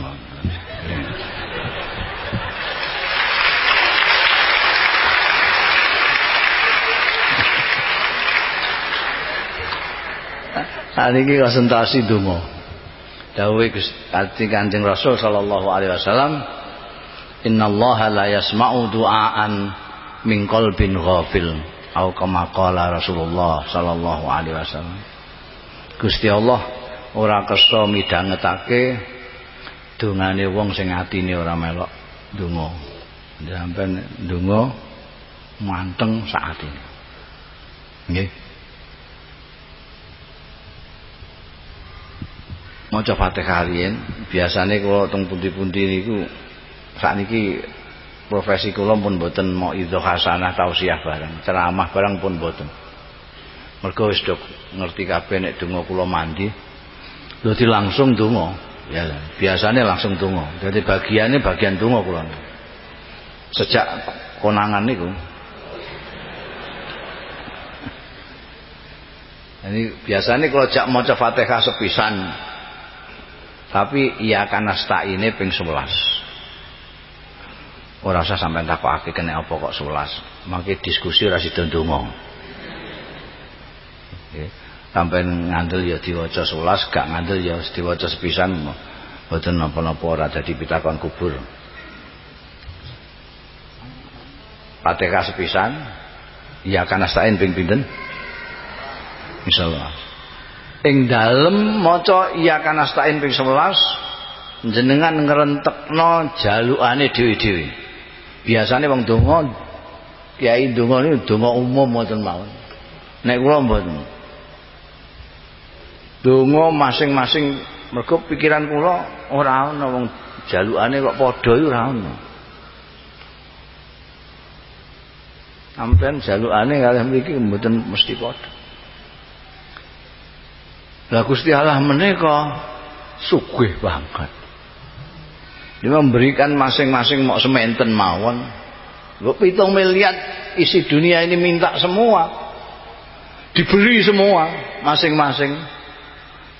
Saat ini konsentrasi dungo. Dawuh Gusti Kanjeng Rasul sallallahu alaihi wasallam, "Innallaha la yasma'u du'aan min qalbin ghafil." Au kama Rasulullah sallallahu alaihi wasallam. Gusti Allah ora kersa midhangetake dongane wong sing atine ora melok donga. Sampeyan donga manteng sak atine. Nggih. Maca Fatihah riyen biasane kula teng pundi-pundi niku sakniki profesi kula pun boten mau idho hasanah tausiah bareng ceramah bareng pun boten mergo wis ngerti kabeh nek donga kula mandi dadi langsung donga. Ya biasanya langsung donga. Dadi bagiannya bagian donga kula. Sejak konangan niku. Ini biasanya kalau jak maca Fatihah sepisan tapi iya kan ini ping 11 ora usah sampai takokake kena apa kok 11 mangke diskusi ora sida ndonga nggih. Sampai ngandel ya diwaca 11 gak ngandel ya diwaca sepisan. Mboten napa-napa ora dadi pitakon kubur. Fatihah sepisan iya kan nasta'in ping pinten? Insyaallah ing dalem maca iya kanastain ping 11 jenengan ngrentekno jalukane dhewe-dhewe. Biasane wong donga kiai donga niku donga umum mboten mawon. Nek kula mboten. Masing-masing mergo pikiran kula ora ana wong jalukane kok padha ora ana sampean jalukane kalih mriki mboten mesti padha Lah Gusti Allah menika sugih banget. Dia memberikan masing-masing mau sementen mawon. Lu pitung miliar isi dunia ini minta semua. Diberi semua masing-masing.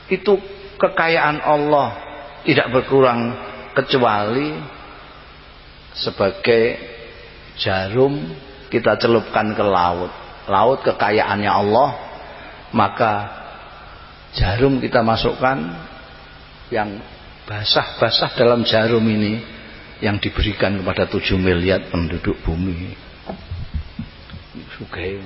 Itu kekayaan Allah tidak berkurang kecuali sebagai jarum kita celupkan ke laut. Laut kekayaannya Allah, maka jarum kita masukkan yang basah-basah dalam jarum ini yang diberikan kepada 7 miliar penduduk bumi. Sugih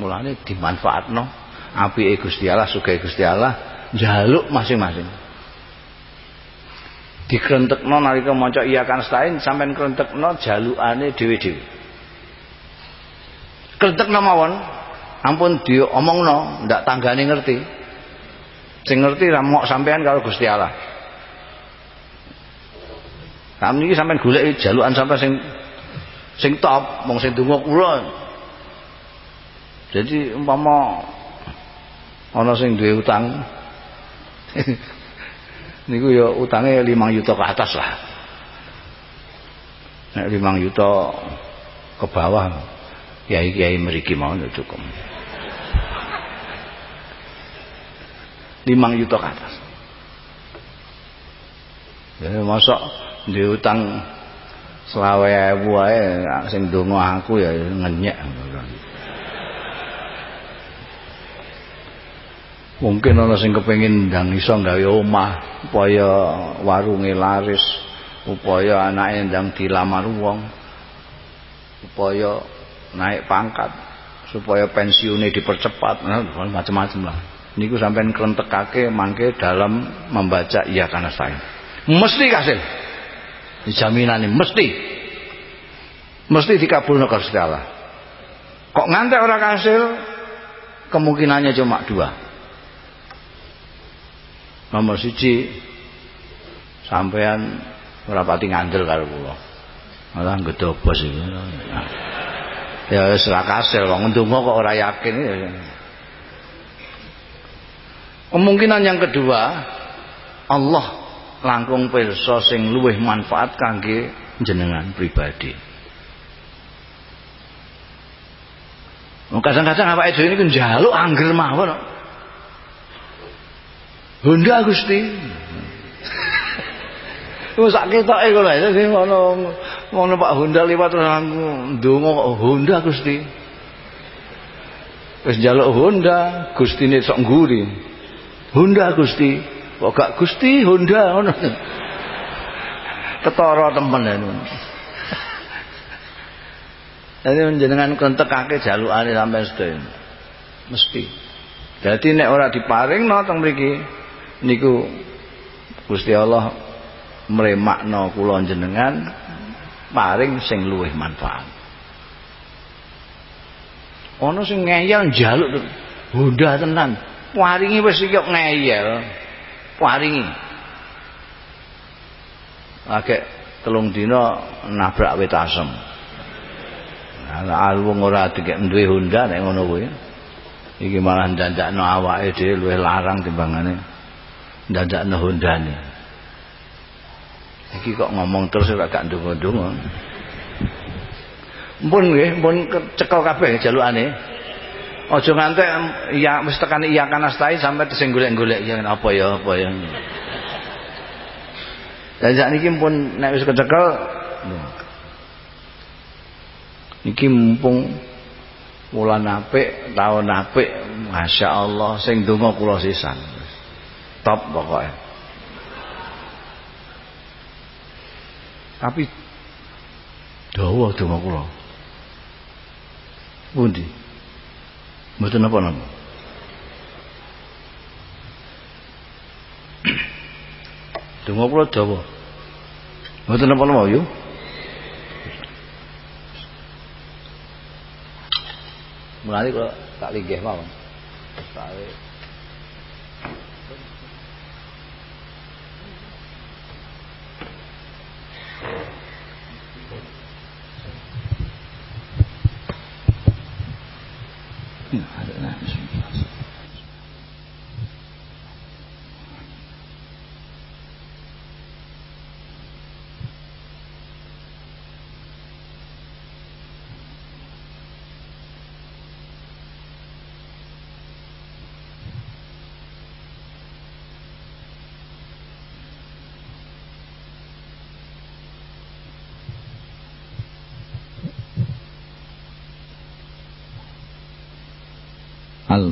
mulane dimanfaatno apike Gusti Allah, sugih Gusti Allah jaluk masing-masing. Dikrentekno nalika maca iya kan stain sampean krentekno jalukane dhewe-dhewe. Krentekno mawon ampun diomongno ndak tanggane ngerti. Sing ngerti ra mok sampean karo Gusti Allah. Kami ini sampai golek jalukan sampai sing sing top, mong sing donga kula. Jadi umpama ana sing duwe utang niku ya utangnya 5 juta ke atas lah. Nek 5 juta ke bawah kiai-kiai mriki mau ya cukup. 5 juta ke atas. Ya masuk diutang selawe ewu ae sing aku ya ngenyek mungkin ana sing kepengin ndang iso gawe omah upaya warunge laris upaya anake ndang dilamar wong upaya naik pangkat supaya pensiunnya dipercepat macam-macam lah niku sampean krentekake mangke dalam membaca iya karena saya. Mesti kasil. Ini mesti. Mesti dikabulkan Gusti Allah kok ngantek orang kasil? Kemungkinannya cuma dua. Nomor siji sampean berapa ngandel karo malah gedobos iki. Ya wis ra kasil. Wong ndonga kok ora yakin. ya. Kemungkinan yang kedua Allah langkung pirsa sing luwih manfaat kangge jenengan pribadi. Kadang-kadang awake dhewe niku njaluk angger mawon. Honda Gusti. Wis sak ketoke kok lha sing ngono ngono Pak Honda liwat terus aku ndonga kok Honda Gusti. Wis njaluk Honda, Gustine sok ngguri. Honda Gusti. kok gak Gusti Honda ngono ketara temen anu Jadi menjenengan kontekake jalukane sampai sedaya. Mesti. Jadi nek ora diparingno teng mriki niku Gusti Allah mremakno kula jenengan paring sing luwih manfaat. Ana sing ngeyel njaluk Honda tenan. Waringi wis iki ngeyel. paringi agek telung dina nabrak wit asem. Ala alung ora dikek duwe Honda nek ngono kuwi. Iki malah ndandakno awake dhewe luwih larang timbangane. Ndandakno Hondane. Iki kok ngomong terus ora gak ndonga-ndonga. Mpun nggih mpun cekel kabeh jalukane Aja ngantek ya wis tekan iya kanastai sampai sing golek-golek ya apa ya apa ya. Dan sakniki pun nek wis kecekel niki mumpung wulan apik, taun apik, Masya Allah sing donga kula sisan. Top pokoknya. Tapi dawa donga kula. Pundi? Mboten apa napa? Donga kula dawa. Mboten apa napa yo? Mulane kula tak linggih mawon. Tak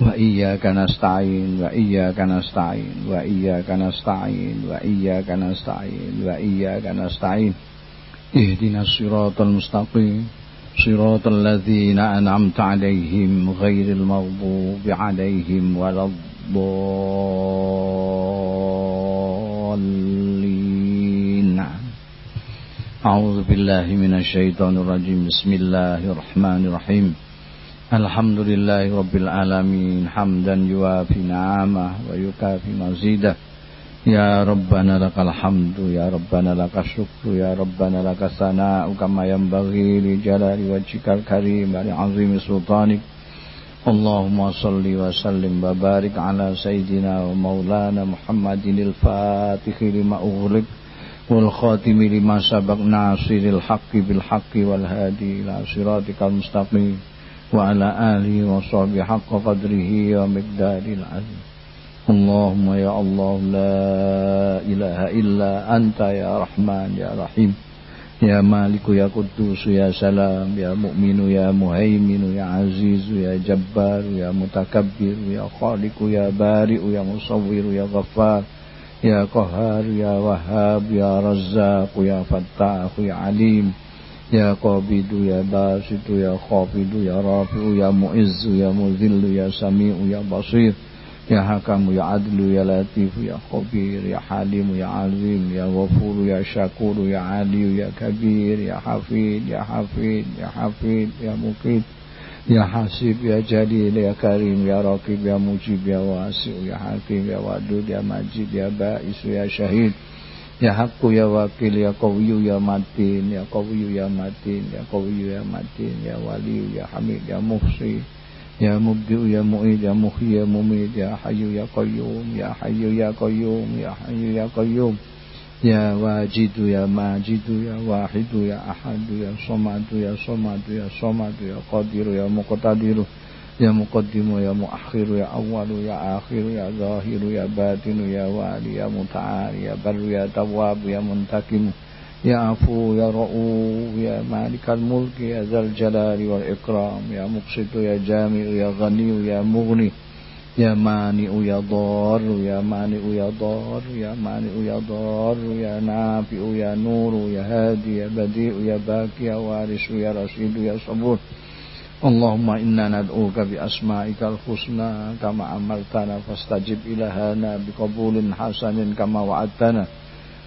وإياك نستعين وإياك نستعين وإياك نستعين وإياك نستعين اهدنا الصراط المستقيم صراط الذين أنعمت عليهم غير المغضوب عليهم ولا الضالين. أعوذ بالله من الشيطان الرجيم. بسم الله الرحمن الرحيم. الحمد لله رب العالمين حمدا يوافي نعمه ويكافي مزيده يا ربنا لك الحمد يا ربنا لك الشكر يا ربنا لك الثناء كما ينبغي لجلال وجهك الكريم ولعظيم سلطانك اللهم صل وسلم وبارك على سيدنا ومولانا محمد الفاتح لما أغلق والخاتم لما سبق ناصر الحق بالحق والهادي إلى صراطك المستقيم وعلى آله وصحبه حق قدره ومقدار العظيم. اللهم يا الله لا إله إلا أنت يا رحمن يا رحيم. يا مالك يا قدوس يا سلام يا مؤمن يا مهيمن يا عزيز يا جبار يا متكبر يا خالق يا بارئ يا مصور يا غفار يا قهار يا وهاب يا رزاق يا فتاح يا عليم. يا قابض يا باسط يا خافض يا رافع يا معز يا مذل يا سميع يا بصير يا حكم يا عدل يا لطيف يا خبير يا حليم يا عظيم يا غفور يا شكور يا علي يا كبير يا حفيد يا حفيد يا حفيد يا مقيت يا حاسب يا جليل يا كريم يا رقيب يا مجيب يا واسع يا حكيم يا ودود يا مجيد يا بائس يا شهيد. Ya Hakku ya Wakil ya Qawiyu ya Matin ya Qawiyu ya Matin ya Qawiyu ya Matin ya Waliyu ya Hamid ya Muhsi ya mubdi ya Mu'id ya Muhi ya Mumid ya hayu ya Qayyum ya hayu ya Qayyum ya hayu ya Qayyum ya Wajidu ya Majidu ya Wahidu ya Ahadu ya Somadu ya Somadu ya Somadu ya Qadiru ya Muqtadiru. ya يا مقدم يا مؤخر يا أول يا آخر يا ظاهر يا باطن يا والي يا متعال يا بر يا تواب يا منتقم يا عفو يا رؤوف يا مالك الملك يا ذا الجلال والإكرام يا مقسط يا جامع يا غني يا مغني يا مانع يا ضار يا مانع يا ضار يا مانع يا ضار يا نافع يا نور يا هادي يا بديع يا باكي يا وارث يا رشيد يا صبور Allahumma inna nad'uka bi asma'ikal husna kama amaltana fastajib ilahana bi hasanin kama wa'adtana.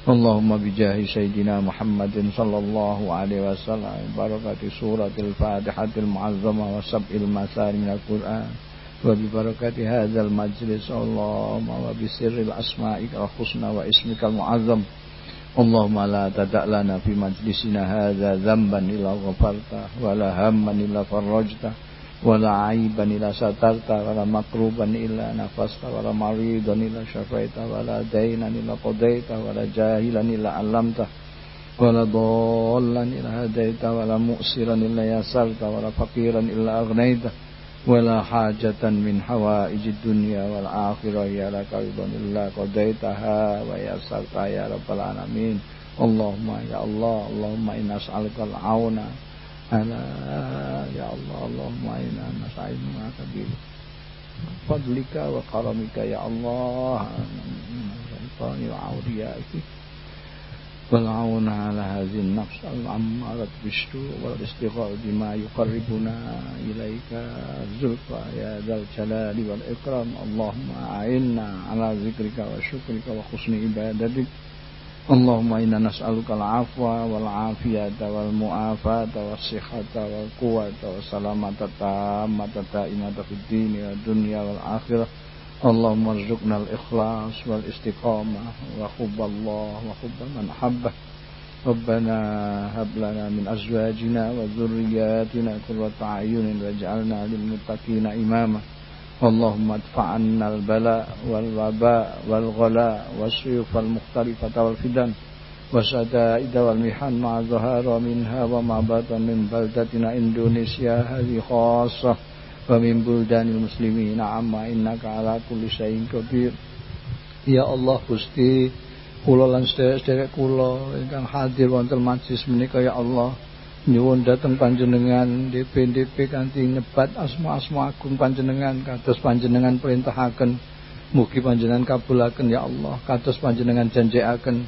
Allahumma bi jahi sayyidina Muhammadin sallallahu alaihi wasallam. Barakati suratil fatihatil muazzama wa sab'il masari minal quran. Wa bi barakati hadzal majlis. Allahumma wa bi sirril asma'ikal husna wa ismikal muazzam. اللهم لا تدع لنا في مجلسنا هذا ذنبا إلا غفرته ولا هما إلا فرجته ولا عيبا إلا سترت ولا مكروبا إلا نفست ولا مريضا إلا شفيت ولا دينا إلا قضيت ولا جاهلا إلا علمته ولا ضالا إلا هديت ولا مؤسرا إلا يسرت ولا فقيرا إلا أغنيته ولا حاجة من حوائج الدنيا والآخرة يا لك رضا إلا قضيتها ويسرتها يا رب العالمين اللهم يا الله اللهم إنا نسألك العون أنا يا الله اللهم إنا نستعين معك بفضلك وكرمك يا الله من وعوريائك والعون على هذه النفس العمارة بالسوء والاستغاثة بما يقربنا إليك زلفى يا ذا الجلال والإكرام اللهم أعنا على ذكرك وشكرك وحسن عبادتك اللهم إنا نسألك العفو والعافية والمعافاة والصحة والقوة والسلامة التامة الدائمة في الدين والدنيا والآخرة اللهم ارزقنا الإخلاص والاستقامة وحب الله وحب من حبه. ربنا هب لنا من أزواجنا وذرياتنا قرة أعين واجعلنا للمتقين إماما. اللهم ادفع عنا البلاء والوباء والغلاء والسيوف المختلفة والفتن والشدائد والمحن مع ظهار منها وما بطن من بلدتنا إندونيسيا. هذه خاصة ومن بلدان المسلمين عما إنك على كل شيء قدير Ya Allah Gusti kula lan sedherek kula ingkang hadir wonten majlis menika ya Allah nyuwun dhateng panjenengan DP-DP kanthi nyebat asma-asma agung panjenengan kados panjenengan perintahaken mugi panjenengan kabulaken ya Allah kados panjenengan janjikaken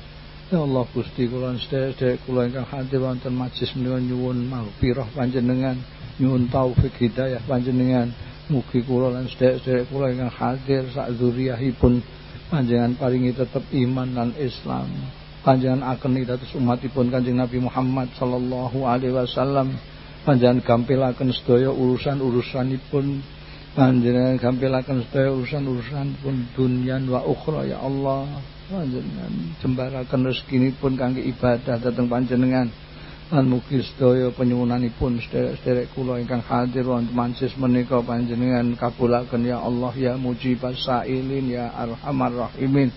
Ya Allah Gusti kula sedherek kula ingkang hadir wonten majlis menika nyuwun maghfirah panjenengan nyuwun taufik hidayah panjenengan. Mugi kula lan sedherek kula ingkang hadir sak zuriyahipun panjangan paringi tetap iman dan Islam. Panjangan akeni dados umatipun Kanjeng Nabi Muhammad sallallahu alaihi wasallam. Panjangan gampilaken sedaya urusan-urusanipun. Panjenengan gampilaken sedaya urusan-urusan pun dunia wa ukhra ya Allah. Panjenengan jembaraken rezekinipun kangge ibadah dhateng panjenengan lan mugi sedaya penyuwunanipun sederek-sederek kula ingkang hadir wonten mancis menika panjenengan kabulaken ya Allah ya mujibas sailin ya arhamar rahimin.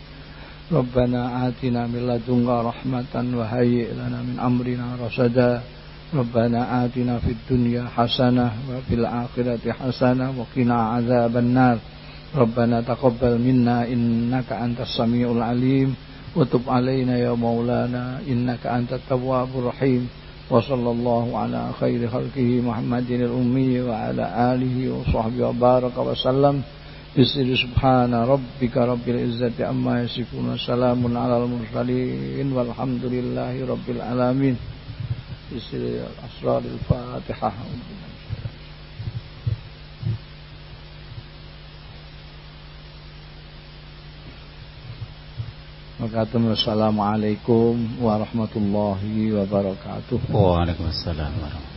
Rabbana atina min ladunka rahmatan wa hayyi lana min amrina rasada. Rabbana atina fid dunya hasanah wa fil akhirati hasanah wa qina adzaban nar Rabbana taqabbal minna innaka antas samiul alim. Wa tub alaina ya maulana innaka antat tawwabur rahim وصلى الله على خير خلقه محمد الأمي وعلى آله وصحبه وبارك وسلم. بسر سبحان ربك رب العزة عما يصفون سلام على المرسلين والحمد لله رب العالمين. بسر أسرار الفاتحة. Assalamualaikum warahmatullahi wabarakatuh. Waalaikumsalam warahmatullahi